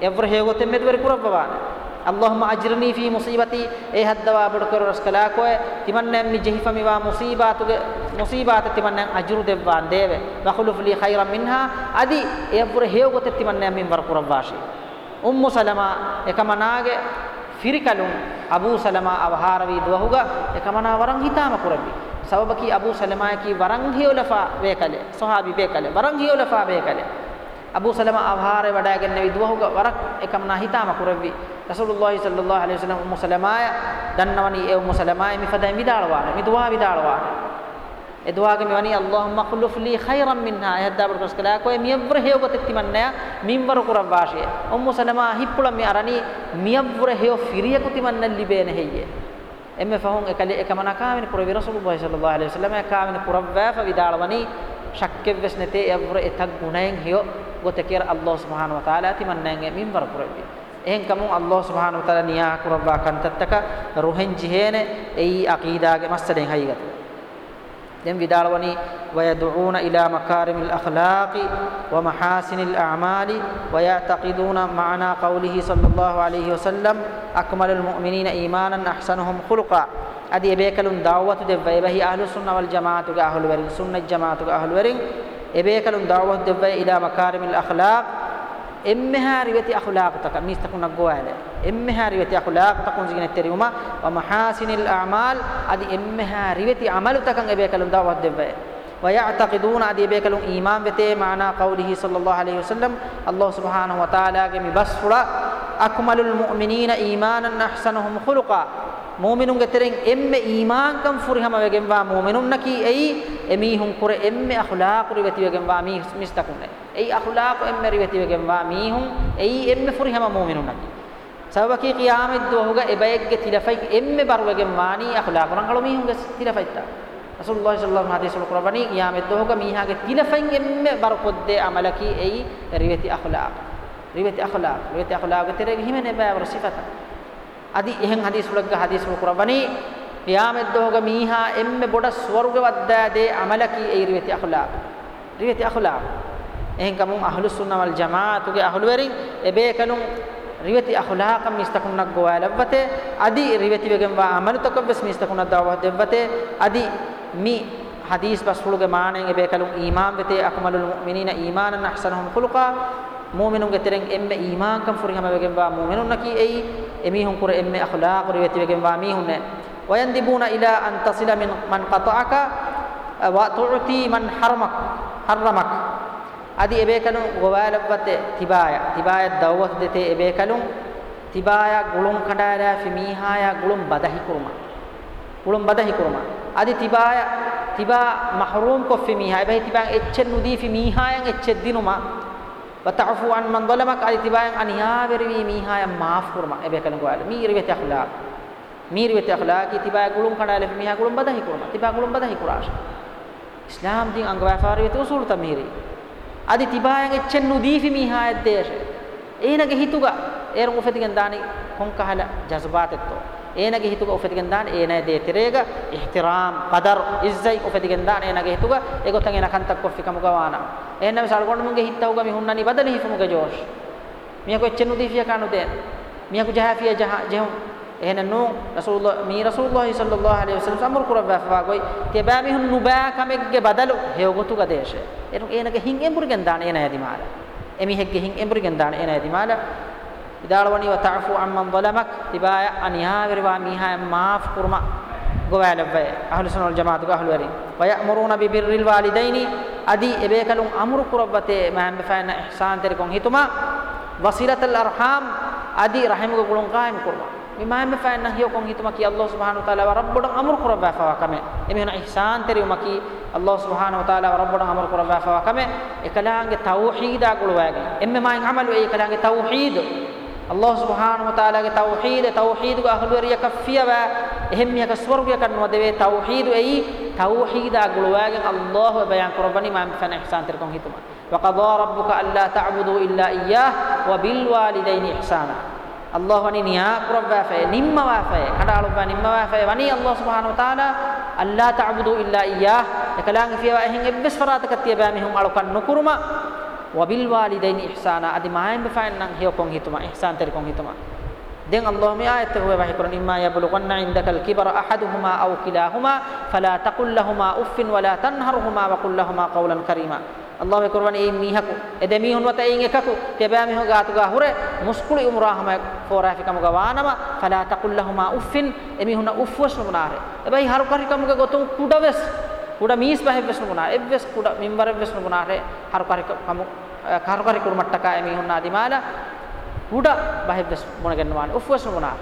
ya burhe goten medwar kurabbawane اللهم اجرني في مصيبتي اي هدوا بڑکر رسکلا کو تمنن می جهفمی وا مصیبات مصیبات تمنن اجر دبوان دیو وخلف لي خيرا منها ادي يبر هيوگت تمنن من ور قرباشي ام سلمہ එකමනාගේ ಫಿರಿಕಲುಂ ಅಬೂ ಸಲಮಾ ಅವಹಾರವಿ ದ್ವಹುಗ ಏಕಮನ ವರಂಗ್ ಹಿತಾಮ ಕುರಬಿ ಸಬಬಕಿ ಅಬೂ ಸಲಮಾಕಿ ವರಂಗ್ ಹಿಯೋಲಫಾ ಬೇಕಲೆ ಸೊಹಾಬಿ ಬೇಕಲೆ ವರಂಗ್ ಹಿಯೋಲಫಾ ಬೇಕಲೆ අබූ සලම ආහාරය වඩාගෙන විදුවහුග වරක් එකම නහිතාම කුරවි රසූලුල්ලාහි සල්ලල්ලාහු අලයිහි වසල්ලම් උම්මු සලමාය දන්නවනි ඒ උම්මු සලමාය මිෆදෙන් විදාලවාන මිදුවා විදාලවාන එදුවාගේ මෙවනි අල්ලාහුම්ම ඛලුෆ් ලී ඛයිරම් මින්හා යද්දාබර කස්කලා කොයි මියවර හේව ගතිතිමන්නය මින්වර කුරම් වාෂය උම්මු සලමා හිප්පුල මෙ අරණි මියවර හේව ෆිරිය කුතිමන්න ලිබේන හෙයියේ එමෙ ෆහුන් එකලි එකමනකාමින කුරවි රසූලුල්ලාහි සල්ලල්ලාහු අලයිහි වසල්ලම කාමින කුරව්වා ෆවිදාලවනි شكبس نتي يبر اتق غنين هيو غتكير الله سبحانه وتعالى تمنين من بربر بي اين كمون الله سبحانه وتعالى نيا كربا كان تتك روحين جهين اي عقيده مسدين هيغا دم ودالوني ويدعون الى مكارم الاخلاق ومحاسن الاعمال ويعتقدون معنى قوله صلى الله عليه وسلم اكمل المؤمنين ايمانا احسنهم خلقا adi ebe kalun daawwatu devva ebahi ahlu sunna wal jamaatu ga ahlu warin sunna jamaatu ga ahlu warin ebe kalun daawwatu devva ila makarim al akhlaq emmeha rivati akhlaq taka mis takun agwale emmeha rivati akhlaq takun zigina terima wa mahasinil a'mal adi emmeha rivati amalu takan ebe kalun daawwatu devva ويعتقدون ادي بكلون ايمان بتي معنى قوله صلى الله عليه وسلم الله سبحانه وتعالى كم بصرا اكمل المؤمنين ايمانا احسنهم خلقا ಮೂಮಿನುಂಗೆ ತೆರೆಂ ಎಮ್ಮೆ ಈಮಾಂಕಂ ಫುರಿಹಮ ವೆಗೆಂವಾ ಮೂಮಿನುನ್ನಕಿ ಎಯಿ ಎಮೀಹುಂ ಕುರೆ ಎಮ್ಮೆ ಅಖುಲಾಕು ರಿವತಿವೆಗೆಂವಾ me ಮಿಸ್ತಕುನೆ ಎಯಿ ಅಖುಲಾಕು ಎಮ್ಮೆ ರಿವತಿವೆಗೆಂವಾ ಮೀಹುಂ ಎಯಿ ಎಮ್ಮೆ ಫುರಿಹಮ ಮೂಮಿನುನ್ನಕಿ ಸವಕಿ ಕಿಯಾಮಿದ್ದು ಅಹುಗ ಎಬಯಗ್ಗೆ ತಿಲಫೈ ಎಮ್ಮೆ ಬರುವೆಗೆಂವಾನಿ ಅಖುಲಾಕು ನಂಗಳು ಮೀಹುಂಗೆ ತಿಲಫೈತ್ತ ರಸೂಲುಲ್ಲಾಹಿ ಸಲ್ಲಲ್ಲಾಹು ಅಲೈಹಿ ವಸಲ್ಲಂ ಕುರಬನಿ ಕಿಯಾಮಿದ್ದು ಅಹುಗ ಮೀಹಾಗೆ ತಿಲಫೈ ಎಮ್ಮೆ ಬರುಕೊದ್ದೆ ಅಮಲಕಿ ಎಯಿ ರಿವತಿ ಅಖುಲಾಕು ರಿವತಿ ಅಖುಲಾಕು ರಿವತಿ ಅಖುಲಾಕು ತೆರೆಗೆ ಹಿಮನೆ ಬಾಯ ಅವರ ಸಿಫತ අදි එහෙන් හදීස් වලක හදීස් වල කුරවනි නියාමෙද්දෝග මීහා එම්මෙ බොඩ ස්වර්ගවද්දාදේ අමලකි ඒ රිවති අඛලා රිවති අඛලා එහෙන් කමුන් අහලු සුන්නා වල් ජමාතුගේ අහලු වෙරින් එබේකලුන් රිවති අඛලාකම් මිස්තකුණක් ගෝයලවතේ අදි රිවති වෙගෙන් වා අමලතකම් බස් මිස්තකුණක් දාවහ දෙවතේ අදි මි හදීස් බස්වලුගේ මානෙන් එබේකලුන් ඊමාන් වෙතේ අකමලුල් මුමිනීන ඊමානන් අහසනහුම් කුලුකා මුමිනුන්ගේ තරෙන් එම්මෙ ඊමාන්කම් ෆුරිහම වෙගෙන් වා මුමිනුන් නකි එයි එමිහුන් කුර එම්මෙ අඛලාක් රියති වේගෙන් වා මිහුන් නේ වයන්දිබුන ඉලා අන් තසිල මින් මන් කතඅක වතුති මන් හරමක් හරමක් අදි එබේකනු ගොවාලබ්බතේ තිබාය තිබාය දවවස් දෙතේ එබේකලු තිබාය ගුළුම් කඩාලා ෆිමීහාය ගුළුම් බදහි කුරුම ගුළුම් බදහි කුරුම අදි තිබාය තිබා මහරූම් කො ෆිමීහාය බයි තිබාන් එච්චෙන් නුදී ෆිමීහායන් එච්චෙද්දිනුමා وتعفو عن من ظلمك اتباعا ان يابري ميها معاف كرما ابي كلن قال مي ريت اخلاق مي ريت اخلاق اتباع قلوم كنا له ميها قلوم بدهي كرما اتباع قلوم بدهي كراش اسلام دين انغ وافاري اصول تميري ادي اتباعا اتشن نديف ميها الدير اينغ هيتوغا ايرغو فتيغن داني කොංකහල ජස්බාතෙත්තෝ ඒනගේ හිතුක උපෙතිගෙන් දාන ඒනයි දේතරේග ඉහ්තිරාම් කදර් ඉස්සයි උපෙතිගෙන් දාන ඒනගේ හිතුක ඒගොතන් එනකන්තක් කොෆිකම ගවාන එන්නම සල්ගොන්න මුගේ හිතවුග මිහුන්නනි බදලි හිෆුමුග ජෝෂ් මියකු එච්චෙනු දීෆිය කනු දෙන් මියකු ජහාෆිය ජහ ජහම් එහෙන නෝ රසූලුල්ලාහ මී රසූලුල්ලාහ සල්ලල්ලාහු අලයිහි වසල්ලම් සම්මර කුරබ ෆවා ගොයි තිබා මිහුන් නුබා කමෙක්ගේ බදලු හේවගොතුක දේශේ එනු ඒනගේ හින් එඹුරුගෙන් දාන ඒනයි දිමාල එමිහෙක්ගේ හින් එඹුරුගෙන් දාන ඒනයි දිමාල ඉදාලවනි වතඅෆු අම්මන් ظලමක් තිබාය අනිහාවරවා මීහා මාෆ් කුර්ම ගොවැලබ්බේ අහ්ලුසුන වල් ජමාඅතු ගහලුවරින් වයඅමරුන බිබිරිල් වාලිදයිනි අදි එබේකලුන් අමරු කුරබ්බතේ මහම් බෆාන ඉහ්සාන් තෙරකොන් හිතුමා වසීලතල් අර්හාම් අදි රහිමුග ගුලුන් කායිම කුර්ම මේ මහම් බෆාන හියකොන් හිතුමා කි අල්ලාහ් සුබ්හානහු තාලා වරබ්බුඩ අමරු කුරබ්බා ෆවකමෙ එමෙන ඉහ්සාන් තෙරියුමා කි අල්ලාහ් සුබ්හානහු තාලා වරබ්බුඩ අමරු කුරබ්බා ෆවකමෙ එකලාගේ තවහීදා ගුලවාගේ එම්මෙ මායින් අමලු ඒ එකලාගේ තවහීදෝ الله سبحانه وتعالى توحيد توحيد أهل وريا كفيا با أهم يا كسور يا كن ودبي توحيد أي توحيد أقلواج الله بيان قرباني ما فن إحسان تركم هيتما وقضى ربك ألا تعبدوا إلا إياه وبالوالدين إحسانا الله وني نيا قرب وافي نيم وافي كذا على نيم وافي وني الله سبحانه وتعالى ألا تعبدوا إلا إياه يكلام فيها أهين بس فراتك تيبامهم على كن نكرما වබිල් වාලිදයිනි ඉහ්සානා අදි මායම් බෆයන් නම් හිය කොන් හිතුමා ඉහ්සාන් තෙර කොන් හිතුමා දැන් අල්ලාහ් මේ ආයත හොය වහි කරන ඉම්මා යබ්ලුගන්න ඉන්දකල් කිබර අහදුහුමා අව කිලාහුමා ෆලා තකුල් ලහුමා උෆ්ෆින් වලා තන්හර්හුමා වකුල් ලහුමා කවුලන් කරීමා අල්ලාහ් කරවන ඒ මීහකු එද මීහුන් වත එයින් එකකු තෙබෑ මිහු ගාතුගා හොරේ මුස්කුලි උමරාහම ෆෝරාෆිකම ගවානම ෆලා තකුල් ලහුමා උෆ්ෆින් එමිහුන උෆ්වස් නුනාරේ එබැයි හරු කරිකමක ගොතුන් කුඩවස් ಕೂಡ ಮೀಸ್ ಬಹ ಎವ್ವೆಸ್ ನುಗುನಾ ಎವ್ವೆಸ್ ಕೂಡ ಮಿಂಬರ್ ಎವ್ವೆಸ್ ನುಗುನಾರೆ ಹರುಕರಿ ಕಮು ಕರುಕರಿ ಕುರುಮಟ್ಟಕ ಎಮಿ ಹುನ್ನಾ ದಿಮಾಲ ಕೂಡ ಬಹ ಎವ್ವೆಸ್ ಮುಣಗೆನ್ನುವಾನೆ ಉಫ್ವೆಸ್ ನುಗುನಾ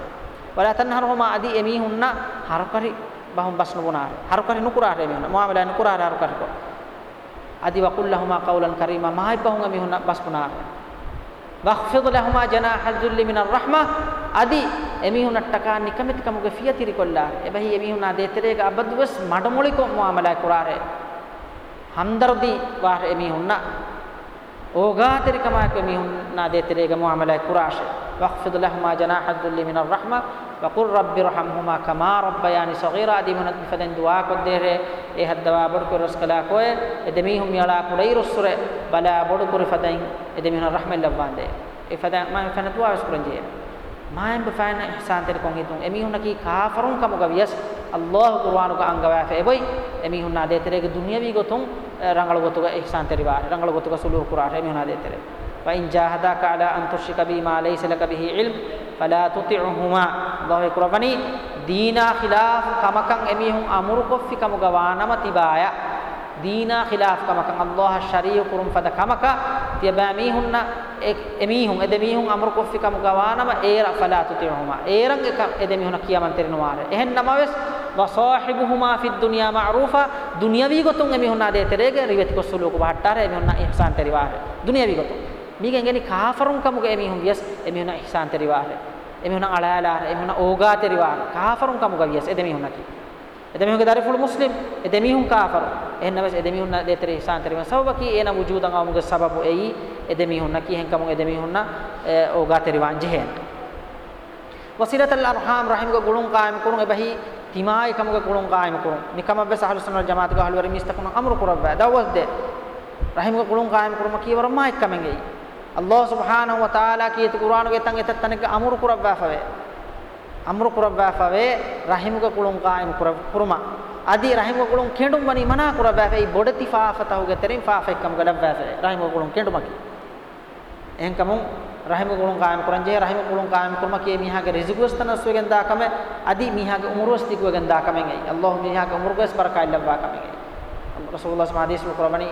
ವಲ ತನ್ನಹರುಹುಮಾ ಅದಿ ಎಮಿ ಹುನ್ನಾ ಹರುಕರಿ බහම් බස් නුබුනාර හරුකරි නුකුරාරේ මෙන්න මුආමලා නුකුරාර හරුකරි කො අදි වකුල් ලහුමා කවුලන් කරීමා මහයි බහුන් අමි හුන බස් කුනාර වක්ෆිද් ලහුමා ජනාහල් දුල්ලි මිනර් රහ්මා අදි එමිහුනට ටකානි කමිතිකමුගේ ෆියතිරි කොල්ලා එබැහි එමිහුනා දෙතරේග අබද්වස් මඩමුලිකො මුආමලා කුරාරේ හම්දර්දි වාහ එමිහුන්නා ඕගාතිරිකමක එමිහුන්නා දෙතරේග මුආමලා කුරාෂේ واخفض لهما جناح الذل من الرحمة وقل رب ارحمهما كما ربياني صغيرا دي من فدن دعاك الدهر اي رے اے حد دوا بڑ کو رس کلا کوے ادمی ہم رسر بلا بركو فدن ادمی من الرحمة اللبان دي اے إيه فدن ما فن دعا اسكرن جي ما ام بفائن احسان تر كون هيتون امي هنكي كافرون كما کافروں الله مگویس اللہ قرآن کا انگوا فے بھئی امی ہن نہ دے تیرے کہ دنیا رنگل گو احسان تر با رنگل غتو سلو قرآن امي هن نہ دے فإن جاهداك على أن تشرك به ما ليس لك به علم فلا تطعهما الله يكرفني دينا خلاف كما كان أميهم أمرك في كما قوانا تبايا دينا خلاف كما كان الله الشريع قرم فدا كما كا تباميهن أميهم أدميهم أمرك في كما قوانا إير فلا تطعهما إيرن أدميهن كيما ترنوار إهن بس وصاحبهما في الدنيا معروفة دنيا بيغتون أميهن ديتريغ ريبتك السلوك بحتار أميهن إحسان تريوار دنيا بيغتون මීගෙන් ගනි කාෆරුන් කමුග එමිහුන් වියස් එමිහුන ඉහසාන් තෙරිවාර එමිහුන අලාලාර එමිහුන ඕගා තෙරිවාර කාෆරුන් කමුග වියස් එදෙමිහුන කි එදෙමිහුගේ දරිෆුල් මුස්ලිම් එදෙමිහුන් කාෆරු එන්නවස් එදෙමිහුන දෙතරේ ඉහසාන් තෙරිවා සබබකි එන වුජූදන් අමුග සබබු එයි එදෙමිහුන කි හෙන් කමුග එදෙමිහුන ඕගා තෙරිවාන් ජෙහෙන් වසීලතල් අර්හාම් රහිමග ගුණුන් කායම් කුරුන් එබහි තිමායි කමුග කුරුන් කායම් කුරුන් නිකම බස අහලු සුන්නල් ජමාත් ගහලු වරි මිස්තකුන අමරු කුරබ්බා දවස් දෙ රහිමග ගුණුන් කායම් කුරුම කීවර මායික් කමෙන් එයි අල්ලාහ් සුබ්හානහු වතාලා කීත කුර්ආනුගේ තන් එතත්තනක අමුරු කුරබ්බාෆවේ අමුරු කුරබ්බාෆවේ රහිමුක කුලුම් කායින් කුරුම আদি රහිමුක කුලුම් කෙඬුම් වනි මනා කුරබ්බාෆේ බොඩති ෆාෆතහුගේ තරින් ෆාෆෙක්කම් ගලබ්බාෆේ රහිමුක කුලුම් කෙඬුමකි එහෙන්කම රහිමුක කුලුම් කායින් කුරංජේ රහිමුක කුලුම් කායින් කුරුම කේ මිහාගේ රිසුගස්තනස් වෙගෙන් දාකම আদি මිහාගේ උමුරුස් දිගුවෙන් දාකමෙන් ඇයි අල්ලාහ් මිහාගේ උමුරුගස් බරකයි ලබ්බා කමෙන් ඇයි රසූලුල්ලාහ් සමහදීස් කුරබනි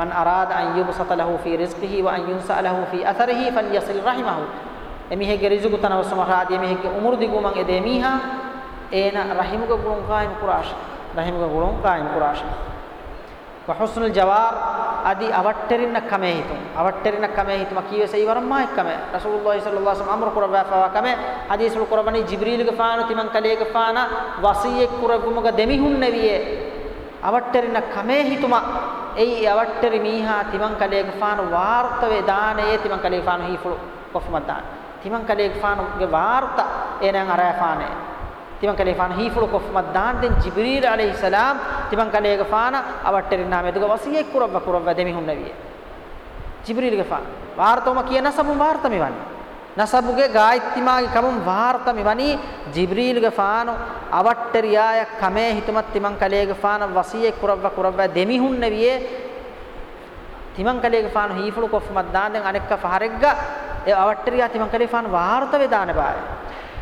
മൻ അറാദ് അൻ യുബ്സത ലഹു ഫീ റിസ്ഖിഹി വ അൻ യുൻസഅ ലഹു ഫീ അഥറിഹി ഫൽയസിൽ റഹിമഹു എമിഹെഗെ റിസുഖു തനവസമഹാദി എമിഹെഗെ ഉമുർ ദിഗു മൻ എദേമീഹ ഏന റഹിമുക ഗുളും ഖായിം ഖുറാഷ റഹിമുക ഗുളും ഖായിം ഖുറാഷ വ ഹുസ്നുൽ ജവാർ আদি അവട്ടരിന്ന കമേ ഹിതു അവട്ടരിന്ന കമേ ഹിതു മക്കിയ സൈവറമ്മ കമേ റസൂലുള്ളാഹി സ്വല്ലല്ലാഹു അലൈഹി വസല്ലം അമർ ഖുറബ ഫവ കമേ ഹദീസുൽ ഖുറബനി ജിബ്രീൽ ഗഫാന തിമൻ കലേ ഗഫാന വസിയ ഖുറബുമുക ദമിഹുൻ നബിയേ അവട്ടരിന്ന കമേ ഹിതുമ ei avatteri miha timan kadege faanu wartave daanaye timan kadege faanu hifulu kofuma daan timan kadege faanu ge warta enan ara faane timan kadege faanu hifulu kofuma daan den jibril alayhi salam timan kadege faana avatteri naame duga wasiye kurabba kurabba demi hunnawiye jibril ge faana wartoma kiyana sabun warta mewanne ನಸಬುಗೆ ಗಾಯತ್ತಿಮಾಗಿ ಕಮಂ ವಾರ್ತಮಿ ವನಿ ಜಿಬ್ರೀಲ್ಗೆ ಫಾನು ಅವಟ್ಟರಿಯಾಯ ಕಮೇ ಹಿತುಮತ್ ತಿಮಂ ಕಲೆಗೆ ಫಾನ ವಸಿಯೆ ಕುರವ್ವ ಕುರವ್ವ ದೆಮಿಹುಣ್ಣವಿಯೇ ತಿಮಂ ಕಲೆಗೆ ಫಾನು ಹೀಫುಳು ಕೊಫ್ ಮದ್ದಾನೆ ಅನೆಕ್ಕ ಫಹರೆಗ್ಗ ಅವಟ್ಟರಿಯಾ ತಿಮಂ ಕಲೆಗೆ ಫಾನು ವಾರ್ತವೆ ದಾನೆ ಬಾಯ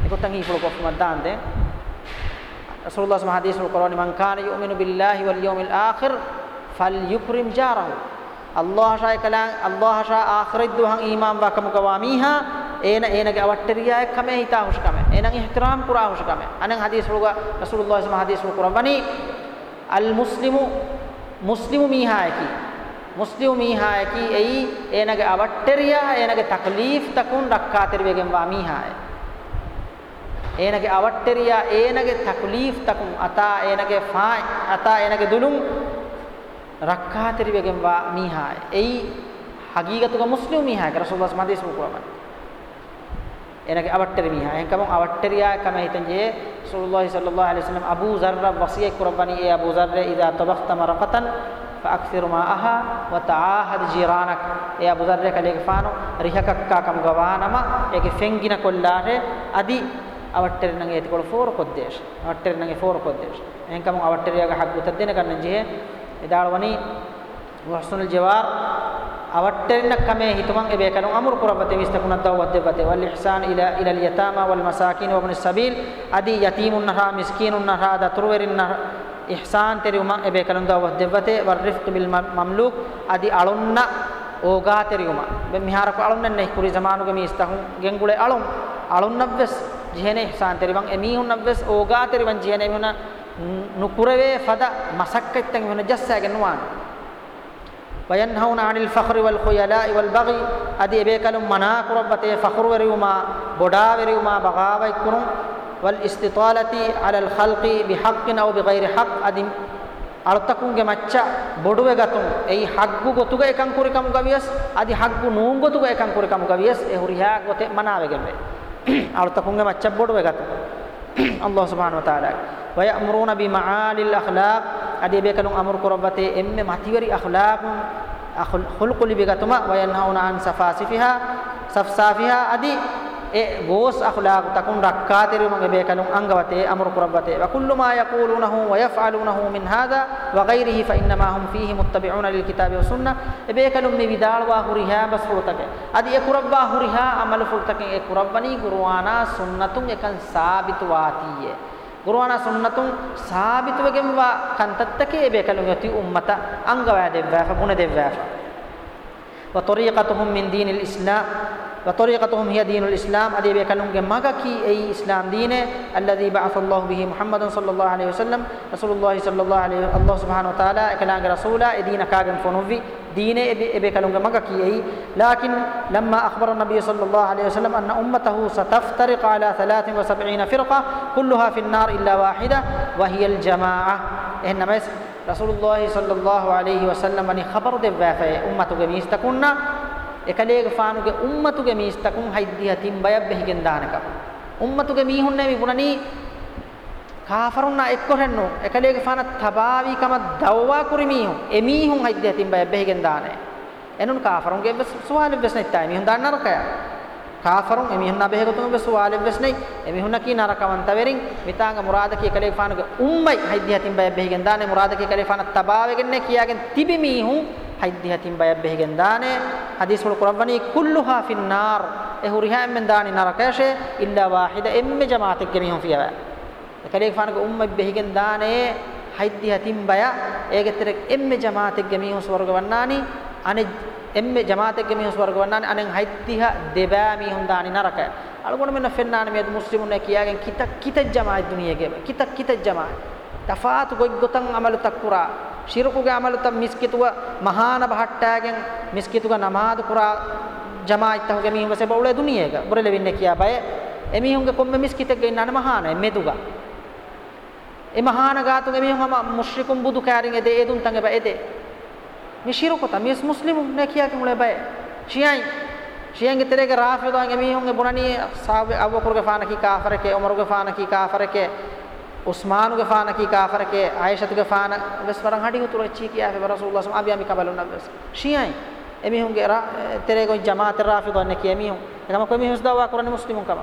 ಇಕೊತ್ತಂ ಹೀಫುಳು ಕೊಫ್ ಮದ್ದಾಂದೆ ರಸೂಲುಲ್ಲಾಹ ಸುಬ್ಹಾನಹು ಹದೀಸ್ ಕುರಾನಿ ಮನ್ ಕಾನ ಯುಮಿನು ಬಿಲ್ಲಾಹಿ ವಲ್ ಯೌಮಿಲ್ ಆಖಿರ್ ಫಲ್ಯುಕ್ರಿಮ್ ಜಾರಹು ಅಲ್ಲಾಹ ಶಾಯ ಕಲಾ ಅಲ್ಲಾಹ ಶಾ ಆಖಿರಿದ್ದು ಹಂ ಈಮಾನ್ ವಾ ಕಮುಕವಾಮೀಹಾ ඒන ඒනගේ අවට්ටරියායක් කමේ හිතා හොෂකම ඒනන් ඉහ්තිරාම් කුරා හොෂකම අනන් හදීස් වල රසූලුල්ලාහ් සම හදීස් වල කුරවනි අල් මුස්ලිමු මුස්ලිමු මීහායකි මුස්ලිමු මීහායකි එයි ඒනගේ අවට්ටරියා ඒනගේ තක්ලීෆ් තකුන් රක්කාතර වේගෙන් වා මීහාය ඒනගේ අවට්ටරියා ඒනගේ තක්ලීෆ් තකුන් අතා ඒනගේ ෆායි අතා ඒනගේ දුලුම් රක්කාතර වේගෙන් වා මීහාය එයි හගීගතුක මුස්ලිමු මීහායක රසූලුල්ලාහ් සම හදීස් වල කුරවනි එනගේ අවට්ටර මිහා එහෙන්කම අවට්ටරියා කම හිතන්ජේ සූලුල්ලාහි සල්ලල්ලාහු අලයිහි වසල්ලම් අබූ සර්ර වසිය කුරබනි ඒ අබූ සර්ර ඉදා තබක්ත මරකතන් ෆඅක්සිරු මාහා වතආහද් ජිරානක් ඒ අබූ සර්ර කලේක ෆානු රිහකක්කා කම ගවානම ඒකේ ෆෙන්ගින කොල්ලාරේ අදි අවට්ටර නංගේ ඒතකොල ෆෝර කොද්දේශ අවට්ටර නංගේ ෆෝර කොද්දේශ එහෙන්කම අවට්ටරියාගේ හක් උත දෙන ගන්න ජේ එදාල වනි වහසුල් ජවාර් ಅವಟ್ಟೆನ್ನಕ್ಕಮೆ ಹಿತುಮಂಗ ಬೇಕನು ಅಮುರ್ ಕುರಬತೆ ವಿಸ್ತಕುನದ್ದ ವದ್ದೆಬತೆ ವಲ್ ಇಹ್ಸಾನ್ ಇಲ ಇಲಲ್ ಯತಾಮ ವಲ್ ಮಸಾಕಿನ್ ವಬ್ನ ಸಬೀಲ್ ಅದಿ ಯತೀಮುನ್ನಹ ಮಿಸ್ಕೀನುನ್ನಹ ದ ತುರುವೆರಿನ್ನಹ ಇಹ್ಸಾನ್ ತೆರಿ ಉಮ ಎ ಬೇಕಲುಂದ ವದ್ದೆಬತೆ ವರ್ ರಿಫ್ಕ್ ಬಿಲ್ ಮಮ್ಲೂಕ್ ಅದಿ ಅಳುನ್ನ ඕගා තෙරියුම බෙ මිහාරක අලුන්නන්නේ කුරි සමානුගමි ඉස්තහුන් ගෙන්ගුලේ අලුම් අලුන්නවස් ජීනේ ඉහසාන් තෙරිවන් එමීහුන් නවස් ඕගා තෙරිවන් ජීනේ මෙන නුකුරවේ ෆද මසක්කෙත්තන් වෙන ජස්සයගෙන නුවාන وينهون عن الفخر والخيلاء والبغي ادي بكلم منا قربته فخر وريوما بودا وريوما بغاوي كنو والاستطالة على الخلق بحق او بغير حق ادي අර්ථකුන්ගේ මච්ච බොඩුවේ ගතුන් එයි හග්ගු ගොතුග එකං කුරිකම් ගවියස් আদি හග්ගු නූන් ගොතුග එකං කුරිකම් ගවියස් ඒ හුරියා ගොතේ මනාවෙගෙන <coughs> අර්ථකුන්ගේ මච්ච බොඩුවේ ගතුන් <coughs> අල්ලාහ් සුබ්හානහු වතාලා ويأمرون بمعالي الأخلاق أدي بك لون أمر قربتي إم ماتيوري أخلاق خلق لي بك تما وينهون عن سفاسفها سفسافها أدي إيه غوس أخلاق تكون ركات ريوم بك لون أنغواتي أمر قربتي وكل ما يقولونه ويفعلونه من هذا وغيره فإنما هم فيه متبعون للكتاب والسنة بك لون مبدال وهرها بس فرتك أدي إيه قربا هرها عمل فرتك إيه قرباني قروانا سنة تكون ثابت واتيه ಗುರುವಾಣ ಸುನ್ನತುಂ ಸಾಬೀತುವಗೆಂಬ ಕಂತತ್ತಕ್ಕೆ ಬೇಕಲುಗತಿ ಉಮ್ಮತ ಅಂಗವಾದೆವ್ಯಾಫ ಗುಣದೆವ್ಯಾಫ وطريقتهم من دين الإسلام وطريقتهم هي دين الإسلام أدي بيكلم مغا كي أي إسلام دين الذي بعث الله به محمد صلى الله عليه وسلم رسول الله صلى الله عليه الله سبحانه وتعالى كلام رسولا دين كاغم فنوفي دين بيكلم مغا كي أي لكن لما أخبر النبي صلى الله عليه وسلم أن أمته ستفترق على 73 فرقة كلها في النار إلا واحدة وهي الجماعة إنما رسول الله صلى الله عليه وسلم أن خبر دفافة أمته جميستكنا එකලේක ෆානුගේ උම්මතුගේ මිස්තකුන් හයිද්දිය තිම්බයක් බෙහිගෙන් දානකම් උම්මතුගේ මීහුන් නැමි පුණනි කාෆරුන්න එක්කොරන්නෝ එකලේක ෆාන තබාවි කම දවවා කුරිමීහුන් එමීහුන් හයිද්දිය තිම්බයක් බෙහිගෙන් දානේ එනුන් කාෆරුන්ගේ සුවාලෙ වෙස් නැත්තයි මීහුන් දාන්න නරකය කාෆරුන් එමීහුන් අබෙහෙගතුන් වෙස් සුවාලෙ වෙස් නැයි එමීහුන් කී නරකවන්ත වෙරින් මිතාංග මුරාද කී එකලේක ෆානුගේ උම්මයි හයිද්දිය තිම්බයක් බෙහිගෙන් දානේ මුරාද කී එකලේක ෆාන තබාවෙගෙන නේ කියාගෙන තිබි මීහුන් ಹೈದಿ ಹತಿಂ ಬಯಬ್ಬೆಹಿಗೆಂದಾನೆ ಹದೀಸ್ಗಳು ಕುರವ್ವನಿ ಕುಲ್ಲುಹಾ ಫಿನ್ನಾರ್ ಎ ಹುರಿಹಾ ಎಂಬೆಂದಾನಿ ನರಕೇಶೆ ಇಲ್ಲ ವಾಹಿದ ಎಮ್ಮೆ ಜಮಾತಿಗೆ ನೀವು ಫಿಯವೆ ಕಲಿಗೆ ಫಾನಗೆ ಉಮ್ಮೆಬ್ಬೆಹಿಗೆಂದಾನೆ ಹೈದಿ ಹತಿಂ ಬಯ ಏಗೆತ್ತರ ಎಮ್ಮೆ ಜಮಾತಿಗೆ ಮೀಹು ಸ್ವರ್ಗವನ್ನಾನಿ ಅನೆ එම්මෙ ජමාතෙක්ගේ මිනිස් වර්ග වන්නන්නේ අනෙන් හයිත්තිහ දෙබෑ මිහුන් දානි නරක අලගොන මෙන්න ෆෙන්නාන මේ මුස්ලිමුන් නේ කියාගෙන් කිත කිත ජමායි දුනියගේ කිත කිත ජමායි තෆාතු ගොයි ගොතන් අමල තක්කුරා ಶಿರುಕುಗೆ ಅಮಲು ತ ಮಿಸ್ಕಿತುವ ಮಹಾನ ಬಹಟ್ಟಾಗೆಂ ಮಿಸ್ಕಿತುಗ ನಮಾದು ಕುರ ಜಮಾ ಇತ್ತಹುಗೆ ಮೀ ಹುಗೆ ಸೆಬ ಉಳೆ ದುನಿಯೆಗ ಬುರಲೆ ವಿನ್ನೆ ಕಿಯಾ ಬಯ ಎಮಿ ಹುಗೆ ಕೊಮ್ಮೆ ಮಿಸ್ಕಿತೆಗೆ ನನ ಮಹಾನ ಎಮ್ಮೆದುಗ ಎ ಮಹಾನ ಗಾತುಗೆ ಮೀ ಹಮ ಮುಶ್ರಿಕುಂ ಬುದು ಕ್ಯಾರಿಂಗ್ ಎದೆ ಎದುಂ ತಂಗೆ ಬಯ ಎದೆ ಮಿ ಶಿರುಕು ತ ಮಿಸ್ ಮುಸ್ಲಿಮು ನೆ ಕಿಯಾ ಕೆ ಉಳೆ ಬಯ ಶಿಯಾಯಿ ಶಿಯಂಗೆ ತೆರೆಗೆ ರಾಫಿದಾಂಗೆ ಮೀ ಹುಗೆ ಬುನನಿ ಸಾಹಬ್ ಅವ್ವ ಕುರ್ಗೆ ಫಾನಕಿ ಕಾಫರಕೆ ಉಮರುಗೆ ಫಾನಕಿ ಕಾಫರಕೆ උස්මාන් ගෆාන කී කාෆර කේ ආයිෂත් ගෆාන වෙස් වරන් හඩි උතුර චී කියා ෆේ රසූලුල්ලාහ සම අබියමි කබලුන වෙස් ෂියයි එමිහුන්ගේ තෙරේ ගොන් ජමාත රාෆිදොන් නේ කියමිහුන් එකම කොයි මිහුස් දවා කරන්නේ මුස්ලිමුන් කම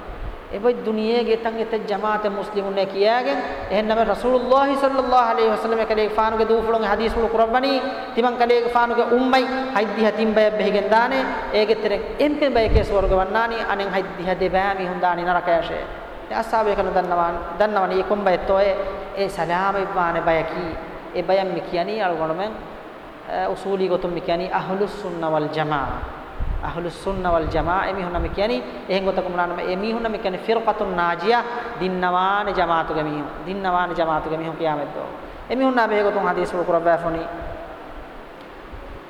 එබයි දුනියේ ගෙතන් එත ජමාත මුස්ලිමුන් නේ කියාගෙන් එහෙන්නම රසූලුල්ලාහ සල්ලල්ලාහු අලයිහි වසල්ලම කලේ ගෆානුගේ දූෆලොන් හදීස් වල කුරබනි තිමන් කලේ ගෆානුගේ උම්මයි හයිදි හතින් බය බෙහිගෙන් දානේ ඒගෙ තෙරේ එම්පෙන් බය කේ ස්වර්ග වන්නානි අනෙන් හයිදි හදේ බෑ මිහුන් දානි නරකයෂේ අස්සාබය කරන දන්නවා දන්නවනේ කොම්බයතෝය ඒ සලාම ඉබ්වාන බයකි ඒ බයම් කියන්නේ අල්ගොනමෙන් උසූලි ගොතුම් කියන්නේ අහලුස් සුන්න වල් ජමා අහලුස් සුන්න වල් ජමා එමිහුනම කියන්නේ එහෙන් ගොතකම නානම එමිහුනම කියන්නේ ෆිරකතුන් නාජියා දින්නවාන ජමාතුග මිහු දින්නවාන ජමාතුග මිහු කියාමෙද්දෝ එමිහුනා මේගොතුන් හදීස් වල කරබෑෆොනි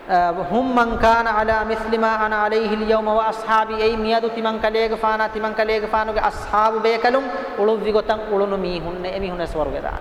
هم من كان على مثل ما أنا عليه اليوم وأصحابي أي ميادو تمن كليغ فانا تمن كليغ فانو أصحاب بيكلم أولو ذيغتن أولو ميهن ميهن سور غدان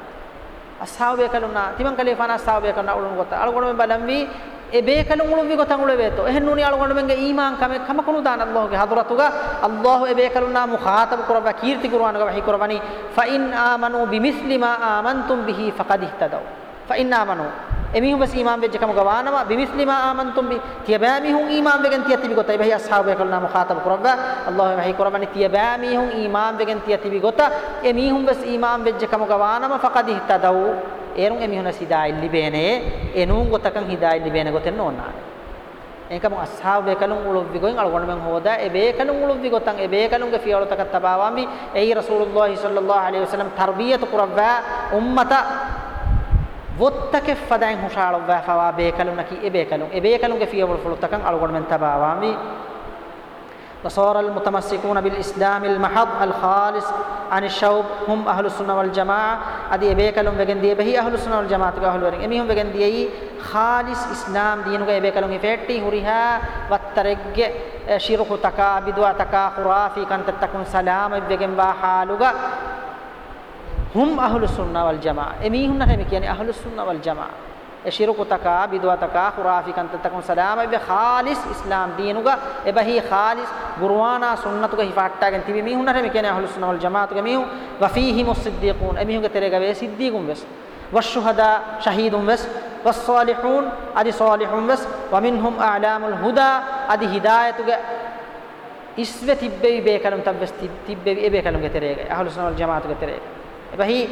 أصحاب بيكلم نا تمن كليغ فانا أصحاب بيكلم نا أولو غتا ألغون من بلم وي ඒ බේකලුන් උළු විගතන් උළු වේතෝ එහෙන් නුනි අලගොන්න මෙන්ගේ ඊමාන් කම කමකුණු දාන අල්ලාහගේ හදරතුගා අල්ලාහ ඒ බේකලුන් නා මුඛාතබ කරව කීර්ති කුර්ආනග වහී කරවනි ෆයින් ආමනු බිමිස්ලි මා ආමන්තුම් බිහි ෆකද් ඉහ්තදව ෆයින් ආමනු එමිහුන් බස ඊමාම් වෙච්ච කම ගවානවා බිමිස්ලිමා ආමන්තුම් බි තියබෑ මිහුන් ඊමාම් වෙගෙන් තිය තිබි ගොතයි බහි අස්හාබ් වේකල්නා මුඛාතබ කරග්ගා අල්ලාහ් වහයි කරමනි තියබෑ මිහුන් ඊමාම් වෙගෙන් තිය තිබි ගොත එමිහුන් බස ඊමාම් වෙච්ච කම ගවානවා ෆකද් ඉහ්තදව් එරුන් එමිහුන සිදා ඉල්ලි බේනේ එනුන් ගොතකන් හිදා ඉල්ලි බේන ගොතෙන් ඕනා ඒකම අස්හාබ් වේකලුන් උලොව්වි ගොයින් අලගොණ මෙන් හොදා ඒ වේකලුන් උලොව්වි ගොතන් ඒ වේකලුන්ගේ ෆියවලතක තබාවම්බි එයි රසූලුල්ලාහි සල්ලල්ලාහු අලයිහි වසල්ලම් තර්බියත කුරබ්බා උම්මත wottake hushalo wa fawa be kalunaki ebe kalun ebe kalunge fiyawul fulutakan algon men tabawami وصار المتمسكون بالإسلام المحض الخالص عن الشوب هم أهل السنة والجماعة أدي إبيك لهم بجن دي بهي أهل السنة والجماعة أهل ورين إمي هم بجن دي خالص إسلام دينه إبيك لهم فيتي هريها والترج شيرخ تكا بدوا تكا خرافي كانت تكون سلام بجن باحالوغا هم أهل السنة والجماعة أمي إميهن خيمك يعني أهل السنة والجماعة شركتك بدوتك خرافي أنت تكون سلام إبه خالص إسلام دينك إبه هي خالص قروانا سنتك هفاتك مي بميهن خيمك يعني أهل السنة والجماعة ميهن وفيهم الصديقون أمي إميهن تريك بي صديقون بس والشهداء شهيد بس والصالحون أدي صالحون بس ومنهم أعلام الهدى أدي هدايتك إسوة تببي بيكلم تبس تببي إبيكلم تريك أهل السنة والجماعة تريك वही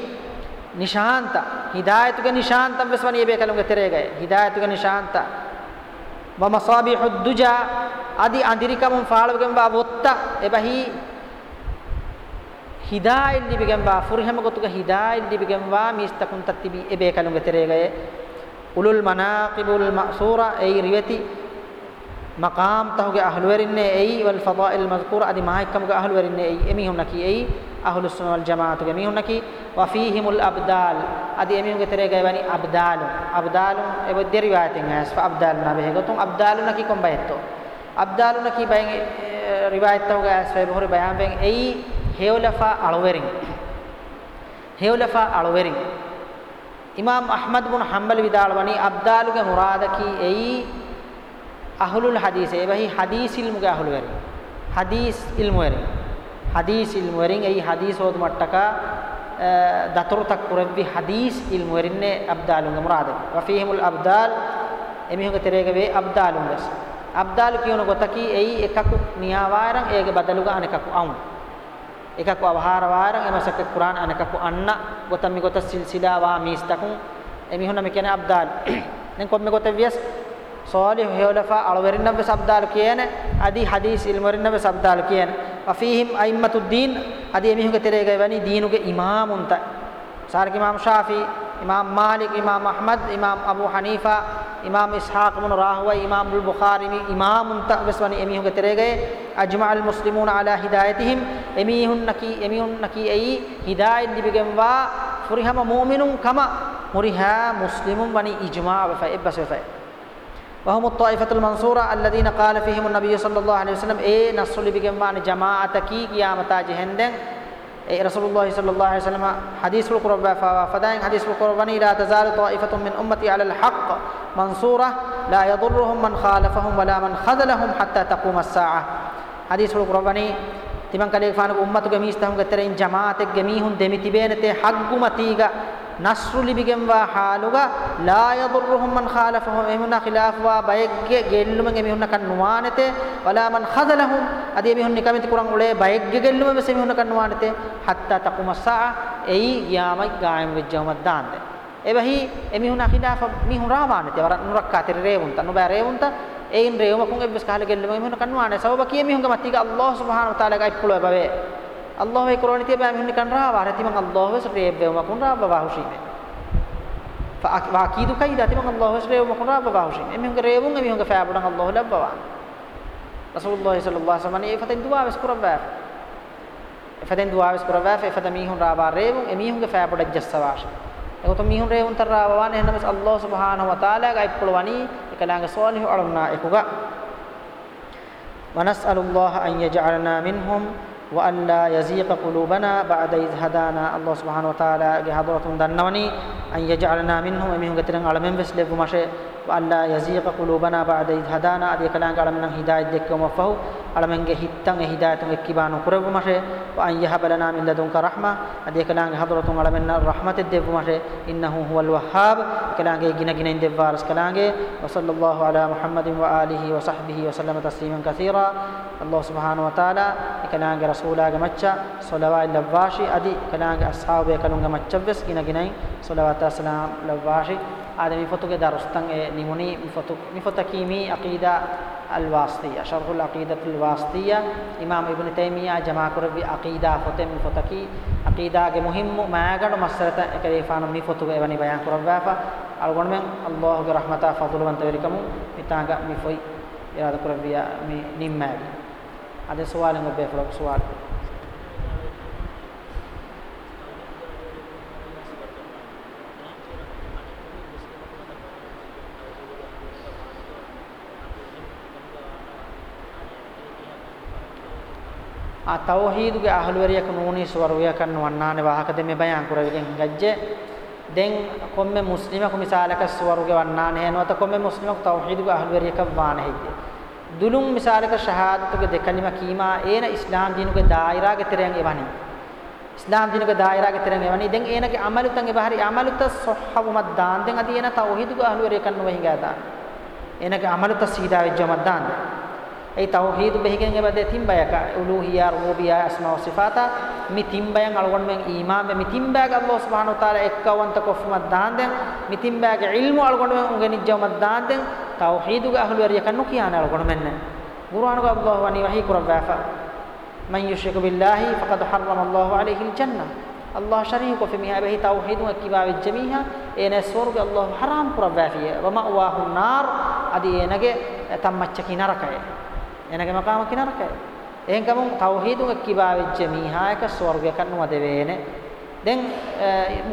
निशान था हिदायत का निशान तब बस ये बेकलम के तेरे गए हिदायत का निशान था व मसाबिहुद्दुजा आदि अंधरिका मम फाड़ के बा वोत्ता ए बही हिदायत दी बिगम बा फुरहम को तो हिदायत दी बिगम बा मिस्तकुन तत्तिबी ए बेकलम के तेरे गए उलुल मनाकिबुल मसूरा ए रिवती මකාම් තහුගේ අහලු වෙරින්නේ එයි වල් ෆදායිල් මස්කූර් আদি මායිකම්ගේ අහලු වෙරින්නේ එයි එමිහුන්නකි එයි අහලු සුන වල් ජමාඅතුගේ මිහුන්නකි වෆීහිමුල් අබ්දාල් আদি එමිහුගේ තරේ ගයවනි අබ්දාලු අබ්දාලු එබ දෙරිවාතෙන් ඇස් අබ්දාල් නබේ ගතුම් අබ්දාලු නකි කොම්බයත්තෝ අබ්දාලු නකි බයෙන් රිවායත් තහුගේ ඇස් වේ බොහොර බයම් බෙන් එයි හේවලෆා අලුවෙරින් හේවලෆා අලුවෙරින් ඉමාම් අහ්මද් බුන් හම්බල් විදාල් වනි අබ්දාලුගේ මුරාදකි එයි අහලුල් හදීස් ඒවහි හදීස් ඉල්මුගේ අහලු වෙරින් හදීස් ඉල්මු වෙරින් හදීස් ඉල්මු වෙරින් ඒ හදීස් හොද මට්ටක දතරු තක්කුරවි හදීස් ඉල්මු වෙරින්නේ අබ්දාලුන්ගේ මුරාද වෆීහිමුල් අබ්දාල් එමිහුගේ තෙරේගවේ අබ්දාලුන්ගස් අබ්දාලු කියන ගොතකි ඒ එකක් නියාවාරං ඒගේ බදලුග අනෙකක් අවුන් එකක් වවහාර වාරං එමසක කුරාන් අනකකු අන්න ගොතම් මිගොත සිල්සිලා වා මිස්තකුන් එමිහුනම කියන්නේ අබ්දාල් <coughs> දැන් කොම්මෙ ගොත වියස් صالح හේවලෆා අලවරින්නබ්බ සබ්දාල් කියන අදි හදීස් ඉල්මරින්නබ්බ සබ්දාල් කියන අෆීහිම් අයිම්මතුද්දීන් අදි එමිහුගේ තෙරේගයි වැනි දීනුගේ ඉමාමුන්ත සාරක ඉමාම් ශාෆි ඉමාම් මාලික් ඉමාම් අහ්මද් ඉමාම් අබූ හනීෆා ඉමාම් ඉස්හාක් මුන රාහුව ඉමාම් බුල් බුඛාරි ඉමාමුන්ත වෙස්වනි එමිහුගේ තෙරේගයි අජ්මල් මුස්ලිමූන අලා හිදායතිහිම් එමිහුන් නකි එමිහුන් නකි එයි හිදායත් දිබිගෙම්වා ෆුරිහම මුමිනුන් කම මුරිහා මුස්ලිමුන් වනි ඉජ්මා වෙෆයි එබ්බස් වෙෆයි وهم الطائفة المنصورة الذين قال فيهم النبي صلى الله عليه وسلم اي نصر بكم وان جماعة كي قيامة جهندن اي رسول الله صلى الله عليه وسلم حديث القربة فدائن حديث القربة لا تزال طائفة من أمتي على الحق منصورة لا يضرهم من خالفهم ولا من خذلهم حتى تقوم الساعة حديث القربة تمن كليك فانك أمتك ميستهم كترين جماعتك جميهم دمتبين حق متيغا නස්රු ලිබිගෙන් වා හාලුග ලා යදුරුහුම් මන් ඛාලෆහුම් එමුන ඛිලාෆවා බයෙග්ගේ ගෙල්ලුම ගෙමිහුන්න කන් නුවානතේ වලා මන් ඛදලහුම් අදී මිහුන් නිකමිත කුරන් උලේ බයෙග්ගේ ගෙල්ලුම මෙසේ මිහුන්න කන් නුවානතේ හත්තා තකුමසා එයි යාමයි ගායම් විජ්ජමත් දාන්නේ එබැහි එමිහුන ඛිලාෆ මිහුන් රාවානතේ වර නුරක්කා තෙරේ රේවුන්ත නුබෑ රේවුන්ත ඒන් රේවමකුන් එබ්බස් කාලෙ ගෙල්ලුම මිහුන්න කන් නුවානේ සබබ කිය මිහුන්ගේ මතීග අල්ලාහ් සුබ්හානහු තාලාගේ අයිප්පුලෝ බවේ الله يكروني تبا من كان رابع رتيما الله وسري يبه وما كن رابع باهوشين فأكيد كيدا تبا الله وسري وما كن رابع باهوشين أمي هنگ ريبون أمي هنگ فابرنا الله لبوا رسول الله صلى الله عليه وسلم يفتن دعاء بسكر باف فتن دعاء بسكر باف فتن ميهن رابع ريبون أمي هنگ فابرنا جسواش එතකොට මිහුන් රේවුන් තරවවන එහෙනම් අල්ලාහ් සුබ්හානහු වතාලාගේ අයිප්පලවනි එකලංග සෝලිහු අලුනා එකුගා ونسأل الله أن يجعلنا منهم وأن لا يزيق قلوبنا بعد إذ هدانا الله سبحانه وتعالى حضرة دنوني أن يجعلنا منهم ومنهم قتلنا على من بس لبو وأن يزيغ قلوبنا بعد إذ هدانا أدي كلان قال من هداية دك ومفهو على من هتن هداية كبان قرب مشي وأن يهب لنا من لدنك رحمة أدي كلان حضرة على من الرحمة الدف مشي إنه هو الوهاب كلان جنا جنا دف فارس كلان وصلى الله على محمد وآله وصحبه وسلم تسليما كثيرا الله سبحانه وتعالى كلان رسولا مچا صلوات لباشي أدي كلان أصحابه كلان جمتشا بس جنا جنا صلوات السلام لباشي آدمي فتوك دارستان نموني مفتوك مفتكيمي عقيدة الواسطية شرح العقيدة الواسطية إمام ابن تيمية جماعة كربي عقيدة فتم مفتكي عقيدة مهم ما يقعد مسألة كريفان مفتوك إبني بيان كربافا أرغن من الله برحمته فضل وانت بركمو متاغا مفوي إرادة كربي نمائي هذا سؤال نبي فلوك سؤال ಆ ತೌಹೀದ್ಗೆ ಅಹಲುವರಿಯಕ ನೂನೀಸುವರು ಯಕನ್ನುವನ್ ನಾನೆ ವಾಹಕದೆ ಮೆ ಬಯಾನ್ ಕುರವಿಗೆ ಹಿಂಗಜ್ಜೆ ದೆನ್ ಕೊಮ್ಮೆ ಮುಸ್ಲಿಮಕು ಮಿಸಾಲಕ ಸ್ವರುಗೆ ವನ್ನಾನೆ ಹೇನೋತ ಕೊಮ್ಮೆ ಮುಸ್ಲಿಮಕು ತೌಹೀದ್ಗೆ ಅಹಲುವರಿಯಕ ವಾನ ಹಿಜ್ಜೆ දුලුම් මිසාලක ශහාදතුක දෙකලිම කීමා ඒන ඉස්ලාම් දිනුගේ දායරාගේ තරයන් එවනි ඉස්ලාම් දිනුගේ දායරාගේ තරයන් එවනි දැන් ඒනගේ අමලුතන් එබහරි අමලුත සොහවමත් දාන් දැන් අදී එන තවහිදුක අහලුවර එකන්න වෙහිගා දාන ඒනගේ අමලුත සීදා වෙච්චමත් දාන ඒ තවහීද් බෙහිගෙන් එබැදේ තිම්බයක උලූහියා රුබියා අස්මා සිෆාතා මි තිම්බයන් අලගොන් මෙන් ඊමාන් මෙ තිම්බයක අල්ලාහ් සුබ්හානහු තාලා එක්කවන්ත කොෆමත් දාන්දෙන් මි තිම්බයක ඉල්මු අලගොන් මෙන් උගෙනිජ්ජවමත් දාන්දෙන් තවහීදුග අහලු වරිය කන්නු කියාන අලගොන් මෙන්න ගුර්ආනුග අල්ලාහ් වනි වහී කුරබාෆා මන් යුෂික බිල්ලාහි ෆකද් හර්රම අල්ලාහ් අලයිහිල් ජන්නා අල්ලාහ් ශරීකු ෆි මිහාබහි තවහීදු වක්කිබාවෙ ජමීහා ඒන ස්වර්ග අල්ලාහ් හරාම් කුරබාෆිය වමවාහු නාර් අදී එනගේ තම්මච්චකි නරකය එනගේ මකාම කිනරකයි. එහෙන් ගමු තවහීදුන් එක්කිබා වෙච්ච මීහායක ස්වර්ගයක් නුවද වේනේ. දැන්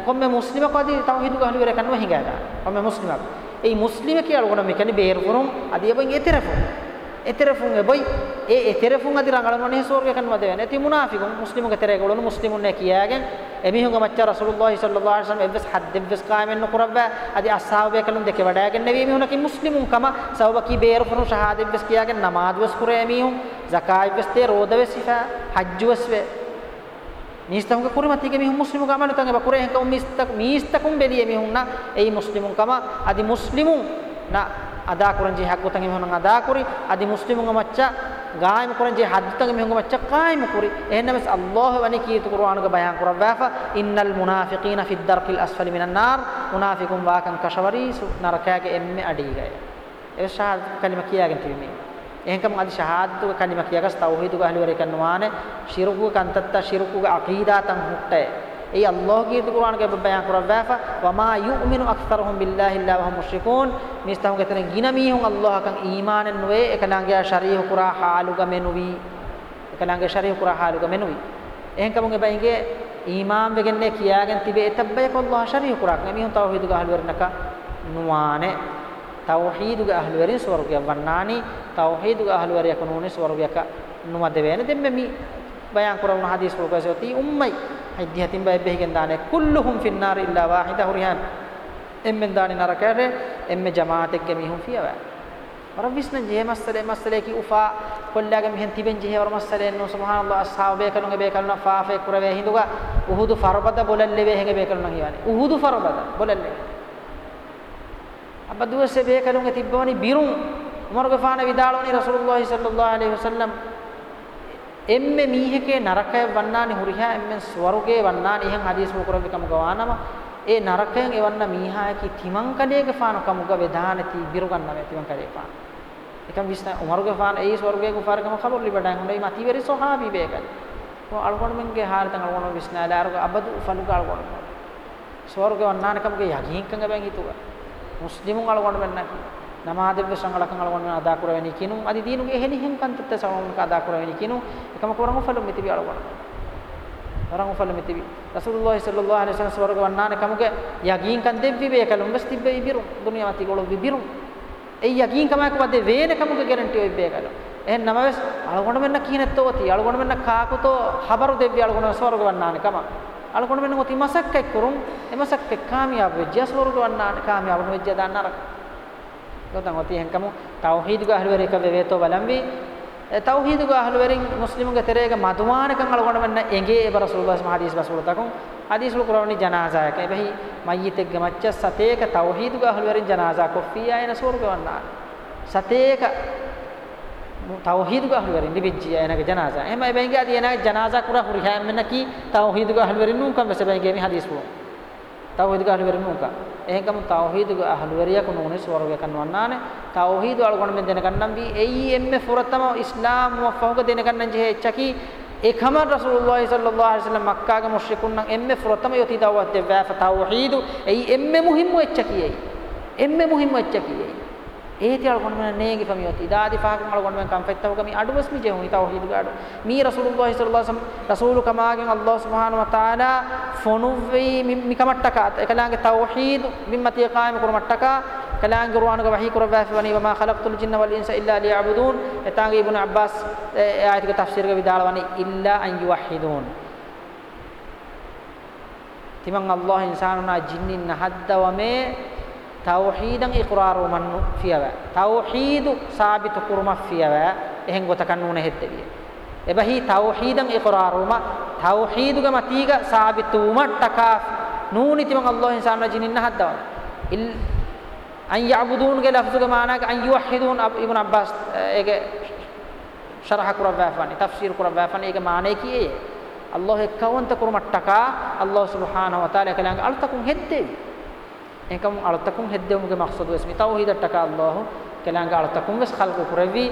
කොම්ම මුස්ලිම කදී තවහීදු ගහලු වෙර කන්නුව හිඟා ගන්න. කොම්ම මුස්ලිමක්. ඒ මුස්ලිම කියලා ඕන මෙකනි බේරුපුරුම් අදියපන් ඒතරපුරුම්. එතරෆුන්ගේ බොයි ඒ එතරෆුන් අදි රංගලමනේ සෝර්ගකන් වද වෙන ති මුනාෆිකුන් මුස්ලිමුගේ තරේගලොන මුස්ලිමුන් නේ කියාගෙන් එමිහුගේ මච්ච රසූලුල්ලාහි සල්ලල්ලාහු අලයිහි වසල්ලම් එවස් හද්ද එවස් කාමෙන් නුකරබ්බ අදි අස්හාබේ කලුන් දෙක වඩාගෙන නෙවී මිහුන කි මුස්ලිමුන් කම සවබකි බේරපුරු ශහාද එවස් කියාගෙන් නමාද වස් කුරේ මිහුන් zakat එවස් තේ රෝද වෙස් සිෆා හජ්ජ වස් වේ මිස්තකුන් කුරමතික මිහුන් මුස්ලිමු ගමන තංග බකුරේ හංග මිස්තක් මිස්තකුන් බෙදිය මිහුන් නා ඒ මුස්ලිමුන් කම අදි මුස්ලිමුන් නා ಅದಾ ಕುರಂಜಿ ಹಾಕುತಂಗೆ ಮೆಹುನಂಗ ಅದಾ ಕುರಿ ಅದಿ ಮುಸ್ಲಿಮುಂಗ ಮಚ್ಚ ಗಾಯಂ ಕುರಂಜಿ ಹದ್ದುತಂಗೆ ಮೆಹುಂಗ ಮಚ್ಚ ಕಾಯಂ ಕುರಿ ಎಹ್ನಮಸ್ ಅಲ್ಲಾಹ್ ವನಿ ಕೀತು ಕುರ್ಆನ್ಗ ಬಯಾನ್ ಕುರವಾಫ ಇನ್ನಲ್ ಮುನಾಫಿಕೀನ ಫಿ ದರ್ಕಿಲ್ ಅಸ್ಫಲಿ ಮಿನನ್ ನಾರ್ ಮುನಾಫಿಕುಂ ವಾಕಂ ಕಶವರೀಸು ನರಕಾಗೆ ಎಮ್ಮೆ ಅಡಿಗಯ ಎ ಶಹಾದ್ ಕಲಿಮ ಕಿಯಾಗನ್ ತಿಮಿ එහෙනම් අද ශහාදතුක කලිම කියගස් තවහීදුක අහලි වර කරනවානේ ශිරුකුක අන්තත්ත ශිරුකුක අකීදාතන් හුට්ටේ এই আল্লাহকে তো কোরআনকে বয়ান করার ব্যাপার ওয়া মা ইউমিনু আকসারুহুম বিল্লাহি ইল্লা ওয়া হুম মুশরিকুন নিস্তাহ কেতনে গিনামি হুম আল্লাহ কাং ঈমানের নয়ে একনাঙ্গে শরীহ কুরা হালুগা মেনুবি එකලංගේ ශරීර පුරා හාලුක මෙනුයි එහෙන් කමුගේ බයිගේ ඊමාම් වෙගන්නේ කියාගෙන තිබේ එතබ්බයක අල්ලාහ ශරීර පුරාක් මෙමිහුන් තවහීදු ගහල් වරණක නුවානේ තවහීදු ගහල් වරින් ස්වර්ගය වන්නානි තවහීදු ගහල් වරියක නුනේ ස්වර්ගයක නුමද වෙන දෙම්මෙමි බයන් කරන හදීස් රෝගසෝති උම්මයි අයිතිහතින් බයි බෙහිගෙන් දානේ කුල්ලුහුම් ෆින්නාර ඉල්ලා වාහිදා හුරිහන් එම්මෙන් දානේ නරකයට එම්මෙ ජමාතෙක්ගේ මිහුම් ෆියවා වරවිස්න ජේමස්සලේ මස්සලේ කි උෆා කොල්ලාගේ මිහන් තිබෙන් ජේ වරමස්සලේ නෝ සුබ්හානල්ලාහ් අස්හාබේ කනුගේ බේ කනුන ෆාෆේ කුරවේ හිඳුගා උහුදු ෆරබද බොලල්ලේ වේ හගේ බේ කනුන කියවනේ උහුදු ෆරබද බොලල්ලේ අබ්බදුවසේ බේ කනුගේ තිබ්බවනි බිරුම් උමර්ගේ ෆාන විදාලවනි රසූලුල්ලාහි සල්ලල්ලාහු අලයිහි වසල්ලම් එම්මෙ මීහකේ නරකය වන්නානි හුරිහා එම්මෙන් ස්වර්ගේ වන්නානි එහෙන් හදීස් මුකරවි කමුග වානම ඒ නරකයෙන් එවන්න මීහායකි තිමන් කඩේක ෆාන කමුග වේදානති බිරුගන්න මේ තිමන් කඩේ ෆාන එකම් විශ්නා උමරුගේ ෆාන ඒ ස්වර්ගේ කුෆාරකම ખબર ලිබඩන් හොඳයි මති වෙරි සොහාබි බේකල් කො අල්ගොන මංගේ හාරතන් අල්ගොන විශ්නා ලාරුග අබදු ෆලුග අල්ගොන ස්වර්ගේ වන්නානි කමුග යගින්කංග බෙන් හිතුවා මුස්ලිමුන් අල්ගොන බෙන් නැකි ನಮಾದವ್ಯ ಸಂಗಳಕಂಗಳವನ್ನು ಅದಾ ಕುರವೆನಿ ಕಿನು ಅದಿ ದೀನುಗೆ ಹೆನಿ ಹೆಂಕಂತತ್ತ ಸವಣಕ ಅದಾ ಕುರವೆನಿ ಕಿನು ಏಕಮ ಕೊರಂಗು ಫಲ ಮಿತಿವಿ ಅಳವಣ ಕೊರಂಗು ಫಲ ಮಿತಿವಿ ರಸೂಲುಲ್ಲಾಹಿ ಸಲ್ಲಲ್ಲಾಹು ಅಲೈಹಿ ವಸಲ್ಲಂ ಸ್ವರ್ಗ ವನ್ನಾನೆ ಕಮಗೆ ಯಗೀನ್ ಕಂದೆವ್ವಿ ಬೇಕಲಂ ಬಸ್ ತಿಬ್ಬೆ ಇಬಿರು ದುನಿಯಾ ಮತಿಗಳು ಬಿಬಿರು ಐ ಯಗೀನ್ ಕಮಕ ವದೆ ವೇನೆ ಕಮಗೆ ಗ್ಯಾರಂಟಿ ಒಯ್ಬೇಕಲಂ එහෙන් නම වෙස් අලගොණ මෙන්න කිනෙත්තෝ ති අලගොණ මෙන්න කාකුතෝ හබරු දෙව්‍ය අලගොණ ස්වර්ග වන්නානකම අලගොණ මෙන්න මොති මසක් එක්කරුම් එමසක් එක්කාමියාව වෙජ්ජ ස්වර්ග වන්නාන කාමියාව වෙජ්ජ දන්නරක godan oti henkamu තවහීදුග අහලවර එක වේතෝ බලම්වි තවහීදුග අහලවරින් මුස්ලිමුගේ තෙරේක මදුමානකම් අලගොණ වන්න එගේ ඒ රසූලුල්ලාහ් හදීස් බසුලතකම් හදීස්ලු කුරවනි ජනාසායක එබැහි මයිතෙක් ගමච්ච සතේක තවහීදුග අහලවරින් ජනාසා කොෆියායන සූර්ගවන්නා සතේක තවහීදුග අහලවරින් දිවිජ්ජි අයනක ජනාසා එහෙම එබැහිගේ අදී එනක ජනාසා කුරා හුරිහාම් මෙන්න කි තවහීදුග අහලවරින් නුකම් වෙස බැහිගේ මේ හදීස් පුළුවන් තවහීද් අහලවරෙම උකා එහෙකම තවහීද් අහලවරියක් නෝනේ ස්වර්ගය කන්නවන්නානේ තවහීද් අලගොණ මෙන් දෙනකන්නම් වී එයි එම්මේ e ෆුරතම ඉස්ලාම් වෆහුක දෙනකන්නම් ජෙහෙ චකි එකම රසූලුල්ලාහි සල්ලල්ලාහු අලයිහි වසල්ලම මක්කාගේ මුෂ්රිකුන් නම් එම්මේ ෆුරතම යොති දවස් දෙවෑ ෆතවහීද් එයි එම්මේ e මුහිම්මු එච්චකියයි එම්මේ මුහිම්මු එච්චකියයි ඒතිවල කොන්මන නේගි ෆමියොත් ඉදාදි ෆහකම වල කොන්මන කම් ෆෙත්තව ගමි අඩුවස්මි ජෙහුන් තවහීද ගාඩු මී රසූලුල්ලාහි සල්ලල්ලාහු අලයිහි වසල්ලම් රසූලු කමාගෙන් අල්ලාහ් සුබ්හානහු වතාලා ෆොනුවි මිකමට්ටකා එකලාගේ තවහීද මිම්මති කායම කුරමට්ටකා කලාගේ රුවානුගේ වහී කුරවාෆවනි වමා ඛලක්තුල් ජින්න වල් ඉන්ස ඉල්ලා ලියබුදුන් එතාගේ ඉබ්නු අබ්බාස් ආයතක තෆ්සීරක විදාලවනි ඉල්ලා අන් යුවහීදුන් තිමන් අල්ලාහ් ඉන්සානුනා ජින්නින් නහද්දවමේ තවහීදන් ඉක්රාරු මන්නු ෆියව තවහීදු සාබිත කුරුම ෆියව එහෙන් ගොතකන් නුන හෙත්තෙවිය එබහි තවහීදන් ඉක්රාරුම තවහීදුග මතීග සාබිත උමට්ටකා නූනිතිමන් අල්ලාහ් ඉන්සාන රජිනින්න හද්දවන ඉල් අන් යබුදුන්ගේ ලෆ්සුග මානක අන් යුවහ්හිදුන් ඉබ්න අබ්බාස් ඒගේ ශරහ කුරවැෆානි තෆ්සීර් කුරවැෆානි ඒක මානේ කියේ අල්ලාහ් එක්කවන්ත කුරුමට්ටකා අල්ලාහ් සුබ්හානහු වතාලා කලංග අල්තකුම් හෙත්තේ එකම අලතකුම් හෙද්දෙමුගේ මක්සදු වෙස්මි තවහීදට අල්ලාහ් කෙලංග අලතකුම් වෙස් خلق කුරවි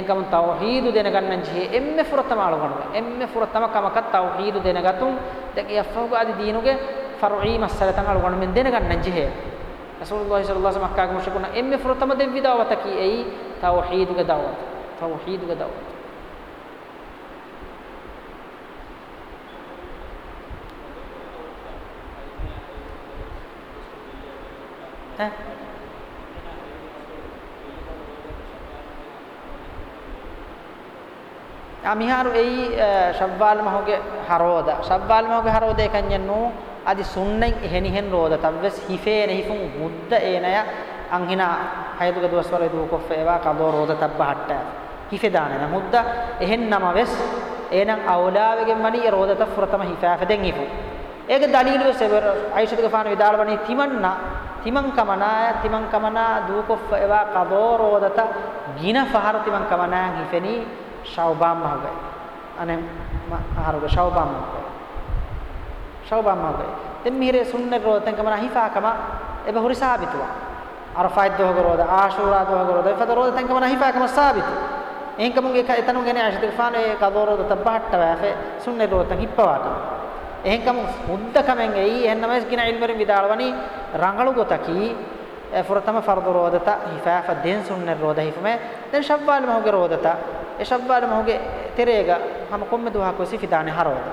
එකම තවහීදු දෙනගන්න ජී එම්මෙ ෆුරතම අලගන්න එම්මෙ ෆුරතම කමක තවහීදු දෙනගතුම් දැන් යෆහුගේ আদি දීනුගේ ෆරුයි මස්සලතන් අලගන්න මෙන් දෙනගන්න ජී රසූලුල්ලාහ් සල්ලල්ලාහු අලයිහි වසල්ලම් මක්කාගේ මුෂකුණ එම්මෙ ෆුරතම දෙවිදවතකි එයි තවහීදුගේ දවත තවහීදුගේ දවත ತ අමිහාරු එයි ශබ්බාල් මහෝගේ හරෝද ශබ්බාල් මහෝගේ හරෝද එකඤ්ඤනෝ আদি සුන්නෙන් එහෙනි හෙන් රෝද තවස් හිෆේන හිෆුන් මුද්ද ඒනය අංහින හයදුක දවස් වල දු කොෆ ඒවා කදෝ රෝද තබ්බහට්ට හිෆේ දානන මුද්ද එහෙන් නම වෙස් ඒනම් අවලාවගෙන් මනි රෝද තෆරතම හිෆාෆෙන් හිෆු ඒක දලීලු සෙවර අයිෂත් ගෆාන විදාල වනි තිමන්නා තිමං කමනාය තිමං කමනා දූකොෆ එවා කදෝරෝදත ගින ෆහර තිමං කමනා හිෆෙනි ශෞබම් මහගයි අනේ මහරුග ශෞබම් මහගයි ශෞබම් මහගයි දෙම් මිහිරේ සුන්නෙ රෝතෙන් කමනා හිෆා කම එබ හුරි සාබිතුවා අරෆයිද් දෝහගරෝද ආශූරා දෝහගරෝද ෆදරෝද තෙන් කමනා හිෆා කම සාබිතු එන් කමුගේ එතනුගෙන ආශිත ෆානේ කදෝරෝද තබ්බහට්ට වැෆේ සුන්නෙ රෝතන් හිප්පවාට එහෙන්කම හුද්දකමෙන් එයි එහෙන්නමයි කියන ඉල්මරින් විදාලවනි රංගලු ගොතකි ෆුරතම ෆර්දු රෝදත හිෆාෆ දෙන් සුන්නර් රෝද හිෆමෙ දැන් ශබ්බාල මහුගේ රෝදත ඒ ශබ්බාල මහුගේ තෙරේග හම කොම්ම දුහා කොසි ෆිදානි හරෝද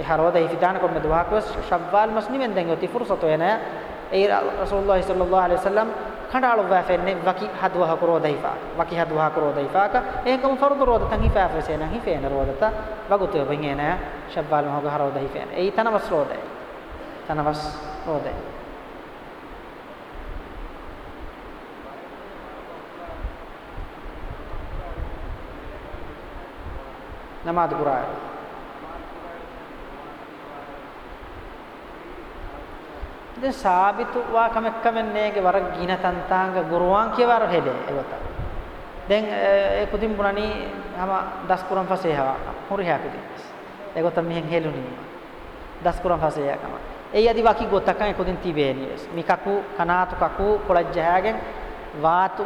ඒ හරෝද හිෆිදාන කොම්ම දුහා කොස් ශබ්බාල් මස්නිමෙන් දැන් යති ෆුර්සතෝ එන ඒ රසූලුල්ලාහි සල්ලල්ලාහු අලයිහි වසල්ලම් කඩාලු වැෆෙන්නේ වකි හදවහ කරෝදයිෆා වකි හදවහ කරෝදයිෆාක ඒකම ෆර්දු රෝද තන් හිෆා ෆසේන හිෆේන රෝදත වගුතු වෙන්නේ නෑ ශබ්බාල මොහ ගහරෝද හිෆේන ඒ තනවස් රෝදයි තනවස් රෝදයි නමාද කුරායි දැන් සාබිතු වා කමක්කමන්නේගේ වර ගින තන්තාංග ගුරුවාන් කියවර හෙදේ එවත දැන් ඒ කුතිම් පුණනි හම දස් කුරම් ෆසේ හවා හුරිහා කුතිම් එගොත මිහෙන් හෙලුනි දස් කුරම් ෆසේ යකම ඒ යදි වාකි ගොතකන් කුතිම් තිබේනිස් මිකකු කනාතු කකු කොළජ්ජහාගෙන් වාතු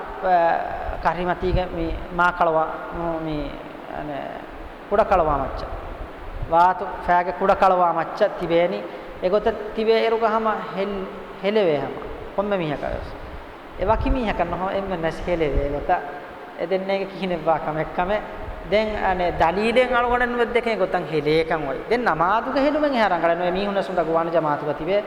කරිමතිගේ මේ මා කලවා මේ අනේ කුඩ කලවා මච්ච වාතු ෆෑගේ කුඩ කලවා මච්ච තිබේනි ඒගොත තිබේ එරුගහම හෙලෙවේහම කොම්ම මිහකවස් ඒ වකි මිහ කරනවා එම්ම නැස් හෙලෙවේ ඒගොත එදෙන්නේක කිහිනෙවා කමක් කම දැන් අනේ දලීලෙන් අලගොනන් වෙද්දකේ ගොතන් හෙලේකන් වයි දැන් නමාදුක හෙළුමෙන් හරන් ගලන මේ මිහුන සුඳ ගුවන් ජමාතුක තිබේ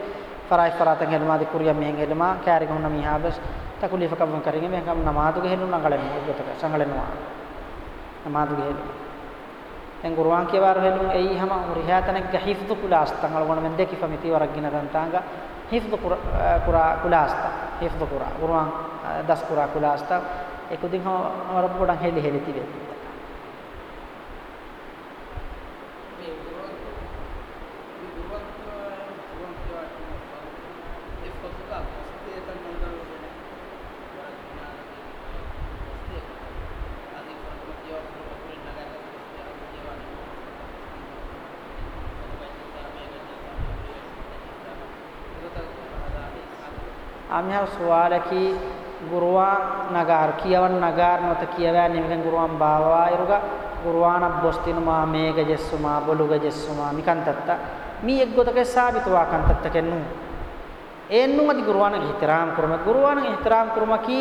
ෆරයි ෆරාතන් හෙළුමාදි කුරියම් මෙහෙන් හෙළුමා කෑරි ගොන්න මිහාබස් තකුලිෆකම් කරගෙන මෙහෙන් නමාදුක හෙළුනා ගලන ගොතක සංගලනවා නමාදුක හෙළුමා දැන් ගුරුවන් කියවාර වෙලු එයි හැම රිහාතනක්ගේ හිෆ්ද් කුලාස්තන් අලගොන මෙන් දෙකි ෆමිති වරගින දන්තාංග හිෆ්ද් කුරා කුලාස්ත හිෆ්ද් කුරා ගුරුවන් දස් කුරා කුලාස්ත එකුදින් හම වරපොඩන් හෙලි හෙලි තිබේ අම්හල් සුවාලකි ගුරුවා නගාර කියවන් නගාර නොත කියවෑ නිමකන් ගුරුවන් බාවා ඉරුග ගුරුවාන බොස්තිනුමා මේග ජෙස්සුමා බොලුග ජෙස්සුමා මිකන්තත්ත මී එක්ගොතක සාබිතවා කන්තත්ත කෙන්නු එන්නුම අධි ගුරුවානගේ හිතරාම් කරුම ගුරුවානගේ හිතරාම් කරුමකි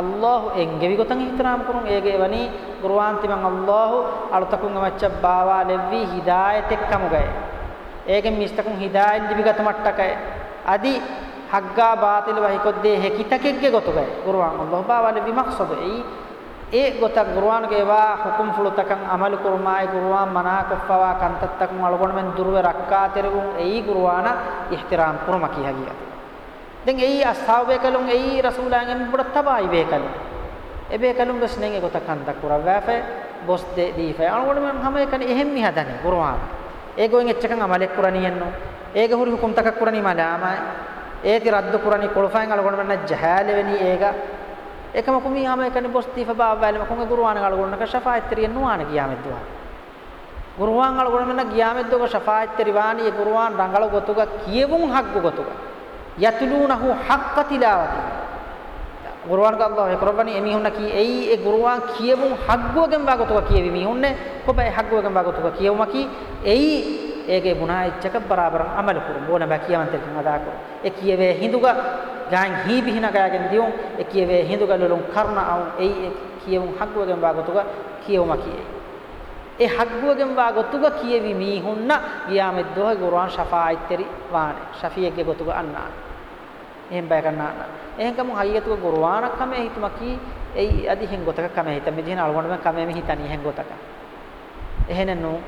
අල්ලාහ් එංගෙවි ගොතන් හිතරාම් කරුම් ඒගේ වනි ගුරුවාන් තිමන් අල්ලාහ් අලතකුන් ගමච්ච බාවා ලෙව්වි හිදායතෙක් කමුගය ඒගෙන් මිස්තකුන් හිදායෙන් දිවිගත මට්ටකය අදි হাগ্গা বাতিল বাহিকদ্দে হেকিতাকেগ্গে গতবে গুরুয়াং আল্লাহ বা ওয়ালে বিমাকসদ এই এ গোতা গুরুয়ানগে বা হুকুম ফুলতাকাং আমাল কুরমায় গুরুয়ান মানা কফাওয়া কান্তাত্তাকুং আলগণমেন দুর্বে রাক্কা তেরগুং এই গুরুয়ানা ইহতিরাম কুরমা কি হাগিয়াতে දෙන් එයි අස්ථාව වේකලුන් එයි රසූලාගෙන් බුඩත්තබයි වේකලුන් එබේකලුන් බස් නෙන් ඒකත කන්දක් කරා වැෆේ බොස් දෙ දීෆේ අනකොට මම හැම එකනේ එහෙම මිහදන්නේ කුරවාන ඒගොන් එච්චකන් අමලෙක් කරණියන්නෝ ඒක හුරු හුකුම් තකක් කරණි මලාමයි ඒති රද්දු කුරණි කොළෆයන් අලගොන්න ජහාලෙවනි ඒක එකම කුමි හම එකනි බොස්ති ෆබා වලම කොංග ගුරුවාන අලගොන්න ක ෂෆායත් ත්‍රියන් නුවාන ගියාමෙද්ද වා ගුරුවාන් අලගොන්න මෙන්න ගියාමෙද්ද ඔක ෂෆායත් ත්‍රිවාණි ඒ ගුරුවාන් රංගල ගොතුග කියවුන් හග්ගු ගොතුග යතුලූනහු හක්ක තිලාවති ගුරුවාන් කල්ලාහ් කරබනි එමිහුන්න කී එයි ඒ ගුරුවාන් කියවුන් හග්ගුවගෙන් බා ගොතුග කියවි මිහුන්නේ කොබයි හග්ගුවගෙන් බා ගොතුග කියවුම කී එයි ඒගේ ගුණා එච්චක බරාබර අමල කුරුම් ඕන බකිය මන්තකින් අදා කරු ඒ කියවේ හිඳුගා ගාන් හී බිහින ගාගෙන් දියුම් ඒ කියවේ හිඳුගා ලොලුම් කරන අවුන් එයි කියවුම් හක්වගෙන් වාගතුග කියවුම කියේ ඒ හක්වගෙන් වාගතුග කියවි මීහුන්න ගියාමෙත් දොහ ගුරුන් ශෆායිත්තරි වානේ ශෆියෙක්ගේ ගොතුග අන්නා එහෙන් බය ගන්නා එහෙන්කම හයියතුග ගුරුවානක් කම හිතුම කි එයි අදි හෙන් ගොතක කම හිත මෙදින අලගොණම කම මෙහි තනි හෙන් ගොතක එහෙනනෝ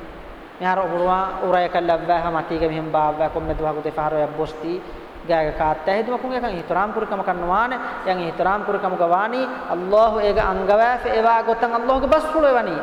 මෙහර ඔබරුවා උරයක ලැබ්වා මතීක මෙහෙම බාව්වා කොම්මෙද වහකුතේ ෆහරෝ යබ්බොස්ති ගෑග කාත්ත හේතු මකුන් එකන් ඉතරාම් පුරකම කරනවාන යන් ඉතරාම් පුරකම ගවානි අල්ලාහ් ඒග අංගවෑ ෆේවා ගොතන් අල්ලාහ්ගේ බස් පුලවණී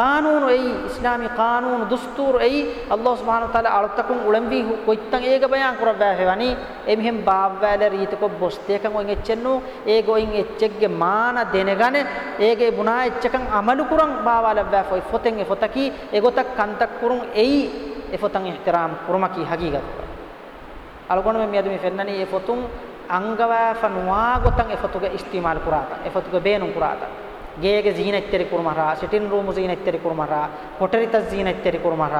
ಕಾನೂನು ಐ ಇಸ್ಲಾಮಿ ಕಾನೂನು ದುಸ್ತೂರು ಐ ಅಲ್ಲಾಹ್ ಸುಬ್ಹಾನ ತಾಲ ಅಳತಕು ಉಳಂಬಿ ಕೊಯ್ತಂ ಏಗ ಬಯಾನ್ ಕುರವ್ಯಾಹೆವನಿ ಎಮಿಹೆಂ ಬಾವ್ಯಾಲೆ ರೀತಿ ಕೊ ಬೊಸ್ತೇಕಂ ಒಯ್ ಎಚ್ಚೆನ್ನು ಏಗ ಒಯ್ ಎಚ್ಚೆಗ್ಗೆ ಮಾನ ದೆನೆಗನೆ ಏಗೆ ಬುನಾ ಎಚ್ಚಕಂ ಅಮಲು ಕುರಂ ಬಾವಾಲವ್ಯಾ ಫೊಯ್ ಫೊತೆಂ ಎ ಫೊತಕಿ ಎಗೊತಕ್ ಕಂತಕ್ ಕುರುಂ ಐ ಎ ಫೊತಂ ಇಹ್ತಿರಾಮ್ ಕುರುಮಕಿ ಹಗೀಗತ್ ಅಳಗೊಂಡು ಮೆ ಮಿಯದು ಮಿ ಫೆನ್ನನಿ ಎ ಫೊತುಂ ಅಂಗವಾ ಫನುವಾ ಗೊತಂ ಎ ಫೊತುಗೆ ಇಸ್ತಿಮಾಲ್ ಕುರಾತ ಎ ಫೊತುಗೆ ಬೇನು ಕುರಾತ ಗೇಯಗೆ ಜೀನ ಇತ್ಯರಿ ಕುರ್ಮರ ಸಿಟಿನ್ ರೂಮ್ ಜೀನ ಇತ್ಯರಿ ಕುರ್ಮರ ಕೊಟರಿತ ಜೀನ ಇತ್ಯರಿ ಕುರ್ಮರ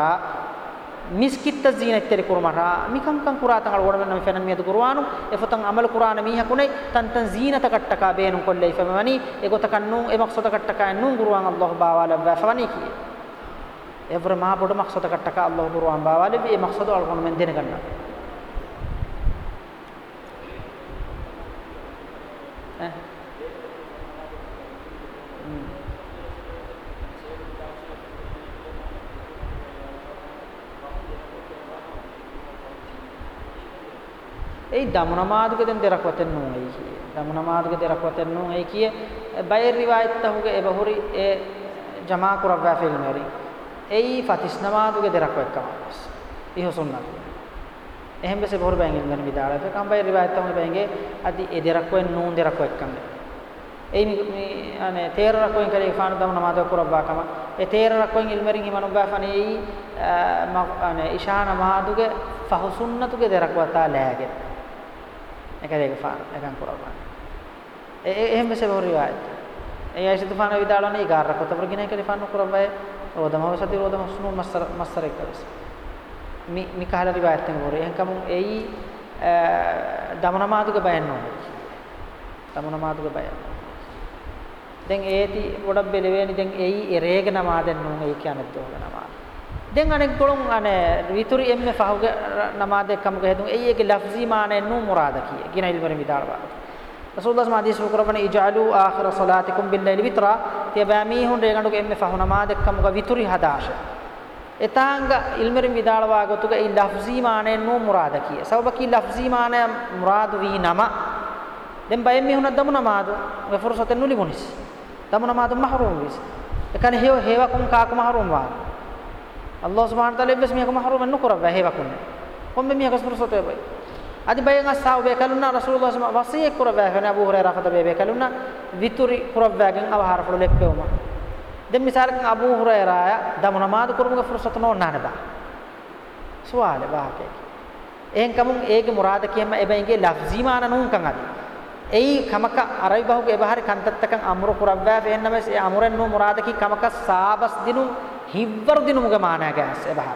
මිස්කිත්ත ජීනතරි කුරමරා මිකම්කම් කුරාතංගල වඩන නම් ෆෙනන් මියද කුරවානු එෆතං අමල කුරාන මීහකුනේ තන්තන් ජීනත කට්ටකා බේනු කොල්ලේ ෆෙමවනි එගොතකන්නු එමක්සොත කට්ටකා නුන් ගුරුවන් අල්ලාහ් බාවාල වැෆවනි කි එවර මා පොඩ මක්සොත කට්ටකා අල්ලාහ් ගුරුවන් බාවාල මේ මක්සොත අල්ගොන මෙන් දෙන ගන්න ඈ ඒ දමනමාදුකෙන් දෙරක් වතෙන් නෝයි කිය. දමනමාදුක දෙරක් වතෙන් නෝයි කිය. බයි රිවායත් තහුගේ ඒ බහුරි ඒ ජමා කුරබ්වා ෆිල් මෙරි. ඒ ෆතිස්නමාදුක දෙරක් වක්කමස්. ඉහ සුන්නත්. එහෙම බෙසේ බහුර බැංගෙන් ගනි විදාලා තේ කම්බයි රිවායත් තහුගේ බැංගේ අදි ඒ දෙරක් වෙන් නෝන් දෙරක් වක්කම්. ඒ මේ අනේ තේරරක් වෙන් කලේ ෆාන දමනමාදුක කුරබ්වා කම. ඒ තේරරක් වෙන් ඉල්මරින් හිමනුබ්වා ෆනේ ඒ අනේ ඉෂානමාදුක ෆහුසුන්නතුගේ දෙරක් වතා ලෑගේ. එකදේක ෆාන එකන් පුරවන්න ඒ එහෙම මෙසේ වරිවායි ඒ ඇයිස තුෆාන විදාලන ඊගාර කොතපර ගිනේ කලි ෆාන කුරවයි රෝදමව සති රෝදම සුනු මස්සර මස්සර එකදස මි නිකහල රිවායත් එක වරේ එහකම එයි දමන මාතුක බයන්න ඕනේ දමන මාතුක බයන්න දැන් ඒති ගොඩක් බෙලවේනි දැන් එයි එරේගෙන මාදෙන්න ඕනේ ඒ කියන්නේ තෝරනවා දැන් අනෙක් ගොළුන් අනේ විතුරු එම්මේ ෆහුග නමාදේ කමුග හදුන් එයි ඒකේ ලෆ්සි මානේ නු මුරාද කිය ගින ඉල්මර මිදාල් බා රසූලුල්ලාහ් මාදීස් කුරබන ඉජාලු ආඛිර සලාතිකුම් බිල්ලයිල් විත්‍රා තියබාමී හුන් රේගණු එම්මේ ෆහු නමාදේ කමුග විතුරි හදාශ එතාංග ඉල්මර මිදාල් වා ගොතුග ඊ ලෆ්සි මානේ නු මුරාද කිය සවබකී ලෆ්සි මානේ මුරාද වී නම දැන් බයෙම්මේ හුන දමු නමාද ගෙෆුර්සතෙන් නුලි ගොනිස් දමු නමාද මහරූම් විස් එකන හේව හේවකුම් කාකු මහරූම් වා අල්ලාහ් සුබ්හානහු තාලා ඉබ්ලිස් මියක මහරුම නුකරව හේවකුන්න කොම්බ මියක සුරසතේ බයි අදි බයෙන් අස්සාව බේකලුන්න රසූලුල්ලාහ් සම වසිය කරව වෙන අබූ හුරේරා කත බේ බේකලුන්න විතුරි කරව වගෙන් අවහාර ෆුල ලෙප්පෙවම දැන් මිසාලකින් අබූ හුරේරා දම නමාද කුරුමක ෆුරසත නොන්නාන බා සුවාල වාකේ එහෙන් කමුන් ඒගේ මුරාද කියම එබැයිගේ ලෆ්සී මාන නුන් කන් අදී එයි කමක අරවිභවගේ එබහරි කන්තත්තකන් අමුරු කුරව්වා වෙන්නමස් ඒ අමුරෙන් නු මුරාදකි කමක සාබස් දිනු හිව්වර දිනු මුග මානාගස් එබහර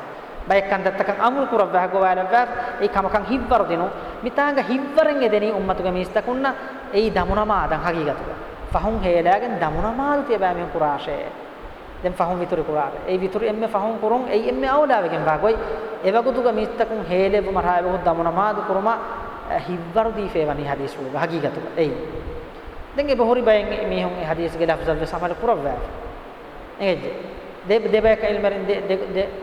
බයකන් දත්තකන් අමුරු කුරව්වා ගෝවලවා ඒ කමකන් හිව්වර දිනු මිතාංග හිව්වරෙන් එදෙනී උම්මතුග මිස්තකුන්න එයි දමුනමා දන් හගීගතුග ෆහුන් හේලාගෙන් දමුනමාල් තියබෑ මෙන් කුරාෂේ දැන් ෆහුන් විතුරු කුරා ඒ විතුරු එම්මේ ෆහුන් කුරුන් ඒ එම්මේ අවලාවකින් බාගොයි එවගුතුග මිස්තකුන් හේලෙබ මරායවගු දමුනමාදු කුරුමා හිව්වර්දී ෆේවනි හදීස් වල හකීකතු ඒ දැන් ඒ බොහරි බයෙන් මේ හොන් හදීස් ගේ ලෆ්ස් වල සමල පුරවෑ එගෙජ් දෙබ දෙබයක ඉල්මරින්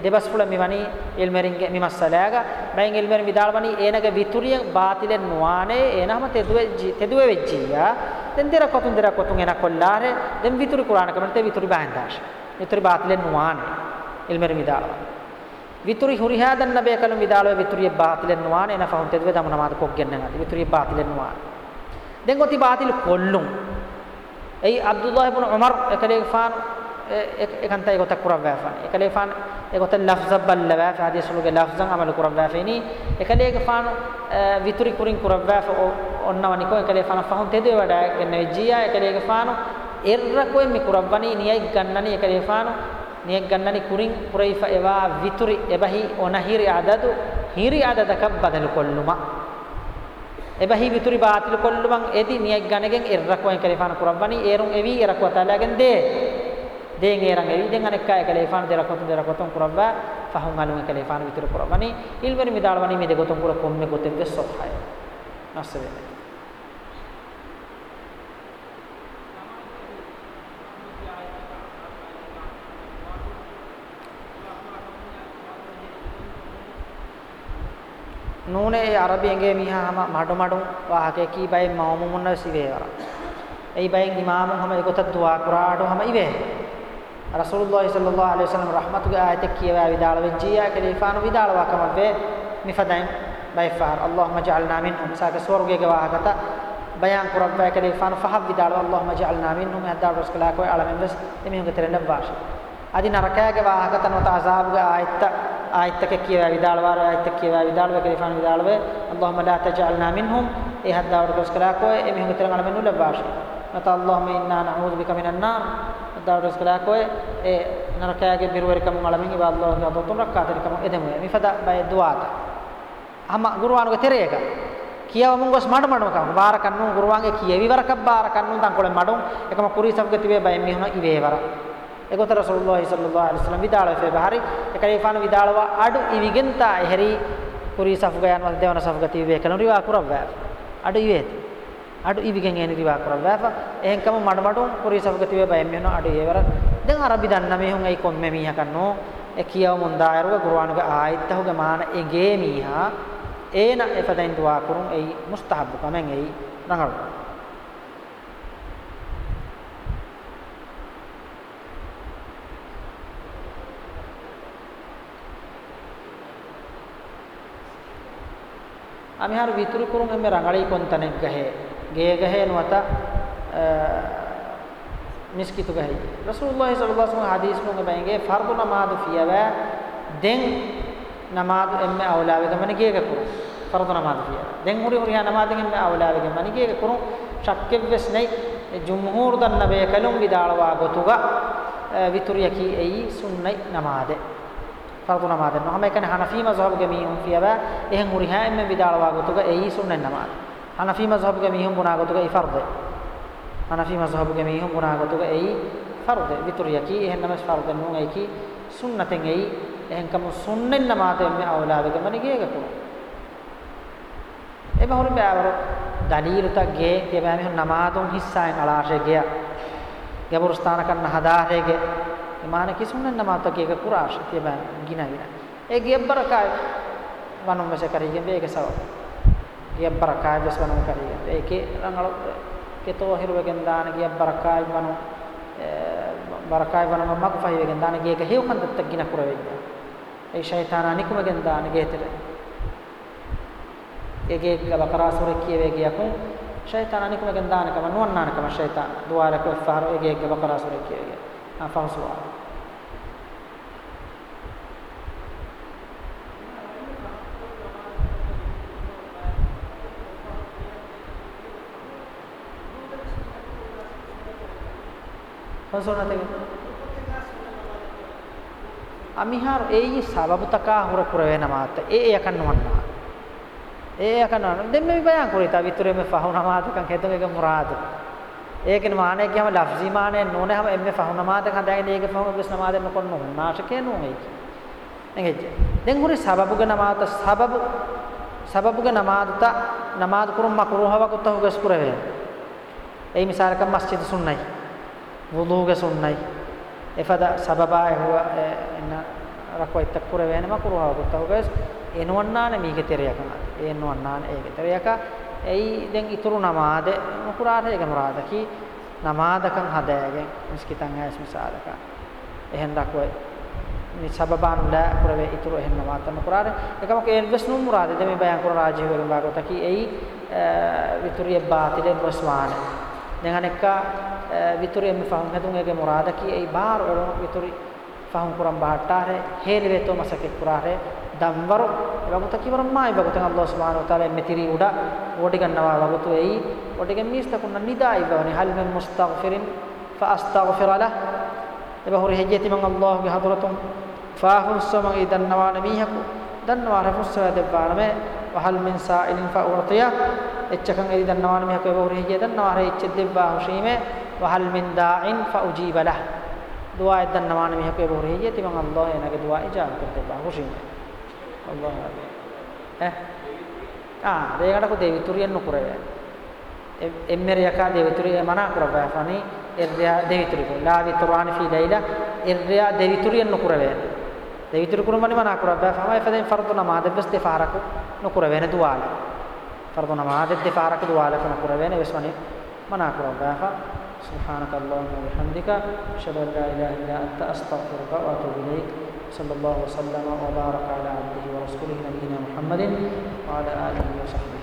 දෙබස් වල මෙවනි ඉල්මරින් ගේ මිමස්සලාග බයෙන් ඉල්මරින් විදාලවනි ඒනක විතුරිය බාතිලෙන් නොවානේ ඒනම තෙදුවෙජ්ජි තෙදුවෙ වෙච්චියා දැන් දෙර කොතුන් දෙර කොතුන් එන කොල්ලාරේ දැන් විතුරු කුරාණ කමන්ත විතුරු බහන්දාශ විතුරු බාතිලෙන් නොවානේ ඉල්මරින් විදාලවනි විතුරි හුරිහාදන්න බේකලම් විදාලෝ විතුරිය බාතිලෙන් වාන එනෆහුන් තෙදවේ දමන මාද කොග්ගෙන්න ගන්න විතුරිය බාතිලෙන් වාන දැන් ගොති බාතිල් කොල්ලුම් එයි අබ්දුල්ලාහ් ඉබ්නු උමර් එකලේ ෆාන් එකන්තයි ගොතක් කුරම් වැෆාන එකලේ ෆාන් ඒගොත ලෆ්ස බල්ල වැෆ ආදී සුළුගේ ලෆ්සන් අමල කුරම් වැෆේනි එකලේ ෆාන් විතුරි කුරින් කුරම් වැෆ ඔන්නවනි කො එකලේ ෆාන් ෆහුන් තෙදවේ වඩා ගෙන්න වෙජියා එකලේ ෆාන් එර්ර කොයි මි කුරම් වනි නියයි ගන්නනි එකලේ ෆාන් niyek gannani kurin kurayfa ewa vituri ebahi ona hiri adadu hiri adadaka badalu kolluma ebahi vituri baatil kolluman edi niyek ganegen errakwan kalifana kurabani erun evi erakwa talagen de deen erang evi den anekka kalifana de rakotun de rakotun kurabba fahun alun kalifana vituri kurabani ilmeri midalwani me de gotun kura komme gotem ge sokhay nasbe ನೂನೆ ಅರಬಿಯಂಗೆ ಮಿಹಾಮ ಮಡು ಮಡು ವಾಹಕೆ ಕಿ ಬೈ ಮೌಮುನ್ನ ಸಿವೇವರ ಐ ಬೈ ಇಮಾಮು ಹಮ ಇಗೊತದ್ದುವಾ ಕುರಾಡು ಹಮ ಇವೆ ರಸೂಲುಲ್ಲಾಹಿ ಸಲ್ಲಲ್ಲಾಹು ಅಲೈಹಿ ವಸಲ್ಲಂ ರಹಮತುಗೆ ಆಯತೆ ಕಿಯವ ವಿದಾಳ ವೆಜ್ಜಿಯ ಕಲಿಫಾನು ವಿದಾಳ ವಾಕಮವೆ ಮಿಫದೈನ್ ಬೈ ಫಹರ್ ಅಲ್ಲಾಹುಮ್ಮ ಜಅಲ್ನಾ ಮಿನ್ಹುಂ ಸಾಕ ಸ್ವರ್ಗಗೆ ವಾಹಕತ ಬಯಾನ್ ಕುರಬ್ಬೆ ಕಲಿಫಾನು ಫಹಬ್ ವಿದಾಳ ಅಲ್ಲಾಹುಮ್ಮ ಜಅಲ್ನಾ ಮಿನ್ಹುಂ ಹದ್ದಾಡ ರಸ್ಕಲಾಕೋ ಅಳಮೆಂಬಸ್ ಎಮಿಹುಗೆ ತೆರೆಂಡ ಭಾಷೆ අදි නරකයාගේ වාහකතනවත අසාබුගේ ආයත්ත ආයත්තක කියවා විදාලවාර ආයත්ත කියවා විදාලව කෙලිෆාන විදාලව اللهم لا تجعلنا منهم ඒ හත් දවඩ ක්‍රොස් කළා කෝ එමෙ හුතර ගන්න මෙන්නු ලබාෂි නත اللهم ඉන්නා නඋදු බික මිනන් නාර් දවඩ ක්‍රොස් කළා කෝ ඒ නරකයාගේ බිරුවරිකම වලමින් ඉබා اللهගේ අදතුන් රක්කාතරිකම එදෙමු මිෆද බය දුආත අම ගුරුවානුගේ තෙරේක කියව මුංගොස් මඩ මඩම කම බාර කන්නු ගුරුවාන්ගේ කියවි වරක බාර කන්නු තංකොල මඩොන් එකම කුරීසබ්ග තිබේ බය මෙහුන ඉවේ වරක් එගොත රසූලුල්ලාහි සල්ලල්ලාහු අලයිහි වසල්ලම් විදාළේ ෆෙබහරි එකලේපාන විදාළවා අඩු ඉවිගෙන්තා එහෙරි කුරී සෆ්ගයන් වල දෙවන සෆ්ගති විවේ කලන රිවා කුරවෑ අඩු ඉවේත් අඩු ඉවිගෙන් එන රිවා කුරවෑ එහෙන්කම මඩ මඩුන් කුරී සෆ්ගති වේ බයම් වෙන අඩු ඒවර දැන් අරබි දන්න මේහුන් අයි කොම්මෙ මීහකන්නෝ ඒ කියව මොන්දායරුව ගුරුවානුග ආයිත්තහුග මාන එගේ මීහා ඒන එපදෙන් දුවා කුරුන් එයි මුස්තහබ්බු කමෙන් එයි නංගරු අමිහාර විතුරු කුරුන් එමෙ රංගලයි කොන්තනෙක් ගහේ ගේ ගහේ නවත මිස්කිතු ගහයි රසූලුල්ලාහ සල්ලල්ලාහු අලයිහි වසල්ලම් හදීස් මොක බැංගේ ෆර්දු නමාද ෆියව දෙන් නමාද එමෙ අවලාවෙක මන ගේ ගකුරු ෆර්දු නමාද ෆියව දෙන් හුරි හුරි නමාදෙන් එමෙ අවලාවෙක මන ගේ ගකුරු ශක්කෙ වෙස් නයි ජුම්හූර් දන්න බේ කලුම් විදාලවා ගොතුග විතුරු යකි එයි සුන්නයි නමාදේ කල්පනා මාදන්න හැම එකන හනෆී මස්හබ්ගේ මීහුන් කියවා එහෙන් හුරිහා එම්ම විදාලවාගතුක එයි සුන්නෙන් නමාද හනෆී මස්හබ්ගේ මීහුන් ගුණාගතුක ඒ ෆර්ද හනෆී මස්හබ්ගේ මීහුන් ගුණාගතුක ඒ ෆර්ද විතුරියකි එහෙන් නමස් ෆර්ද නුන් ඒකි සුන්නතෙන් ඒ එහෙන් කම සුන්නෙන් නමාද එම්ම අවලාවගේ මනිගේගතු ඒ බහුරු බෑවර දලීලුතගේ කියවා මීහුන් නමාදුන් හිස්සයන් අලාශේ ගියා ගැබුරු ස්ථාන කරන හදාරේගේ මාන කිසුන්නන්න මාතකේක කුරාශතිය බෑ ගිනවිලා ඒ ගෙබ්බර කාය වනම් වශයෙන් කරියෙන් වේක සව ගෙබ්බර කාය වශයෙන් වනම් කරියෙන් ඒකේ රංගල කෙතෝ හිරවගෙන් දාන ගෙබ්බර කාය වනම් බරකාය වනම් මග්ෆයි වගෙන් දාන ගේක හේවකන් දත්ත ගින කුර වෙන්නේ ඒ ෂයිතාන අනිකුමගෙන් දාන ගේතර ඒකේ බකරා සූර කියවේ ගියකෝ ෂයිතාන අනිකුමගෙන් දානකම නුවන්නානකම ෂයිතාන ద్వාරක ෆහර ඒකේ බකරා සූර කියවේ ගියා ෆහසුවා ಹೊಸೋಣತೆಗೆ ಅಮಿಹಾರು ಏಯಿ ಸಬಬುತಕ ಹುರ ಕುರವೇನ ಮಾತ ಏ ಯಕನ್ನವನ್ನ ಏ ಯಕನ್ನವನ್ನ ದೆಮ್ಮೆ ಬಯಾನ್ ಕುರಿತ ವಿತುರೆ ಮೆ ಫಹುನ ಮಾತ ಕಂ ಹೆತಮೆಗೆ ಮುರಾದ್ ඒකෙන මානෙ කියම ලෆ්සි මානෙ නෝනේ හැම එම්මේ ෆහුන මාත කඳගෙන ඒක ෆහුන බස් නමාද නොකොන්න උන්නාශකේ නෝයි නංගෙච්ච දැන් හුරි සබබුග නමාත සබබු සබබුග නමාදත නමාද කුරුම් මකුරුහව කුතහ ගස් කුරවේ ඒ මිසාරක මස්ජිද් සුන්නයි wuduuge sunnay efada sababaa ehuwa enna rakwa ittakkure weenema kuruha kuttahuges enuwannaane miige teriyakana enuwannaane eege teriyaka ei den ituru namaade mukuraata eege muraadaki namaadakan hadayagen miskitan ais misaadaka ehen rakwa මේ සබබාන් ලා කරවේ ඉතුරු එහෙන්න මාතන කුරාර එකමක එල්වස් නු මුරාද දෙමේ බයන් කර රාජ්‍ය වලින් බාගත කි එයි විතුරිය බාතිලෙන් රස්වාන දැන් අනෙක්ක විතුරු එමෙ ෆහම් හැදුන්ගේ මුරාදකි ඒ බාර ඔලොන් විතුරු ෆහම් කුරම් බාටාරේ හේලෙ වේතෝ මසකේ කුරාරේ දම්වරු වගත කිවරම් මායි වගතන් අල්ලාහ් සුබ්හානහු වතාලා මෙතිරි උඩ ඕටි ගන්නවා වගතු එයි ඕටිගෙන් මිස්තකුන්න නිදායි බවනි හල් මෙන් මුස්තග්ෆිරින් ෆාස්තග්ෆිර ලහ එබහුරි හෙජ්ජති මං අල්ලාහ්ගේ හදරතුම් ෆාහුස්සම ඉදන්නවා නමීහකු දන්නවා රෆුස්ස දෙපානමේ වහල් මෙන් සායිලින් ෆා උර්තියා එච්චකන් එයි දන්නවා නමීහකු එබහුරි හෙජ්ජ දන්නවා රේ එච්ච දෙබ්බා හුෂීමේ වහල් මින් දායින් ෆඋජීබ ලහ දුවා එදන්න මාන මිහ පේ බොරේ යති මං අල්ලාහ් එනගේ දුවා ඉජාබ් කර දෙපා හුසින් අල්ලාහ් ඈ ආ දෙයකට කො දෙවිතුරියන් නුකරේ එම්මෙර යකා දෙවිතුරිය මනා කරපෑපණි එර්යා දෙවිතුරිය ලා විතුරාන ෆී ලයිලා එර්යා දෙවිතුරියන් නුකරේ දෙවිතුරු කුරුමනි මනා කරපෑපම එපදෙන් ෆර්දු නමාද බස් දෙෆාරක නුකර වෙන දුවාල ෆර්දු නමාද දෙෆාරක දුවාලක නුකර වෙන වෙස්මනි මනා කරපෑපා سبحانك اللهم وبحمدك أشهد أن لا إله إلا أنت أستغفرك وأتوب إليك صلى الله وسلم وبارك على عبده ورسوله نبينا محمد وعلى آله وصحبه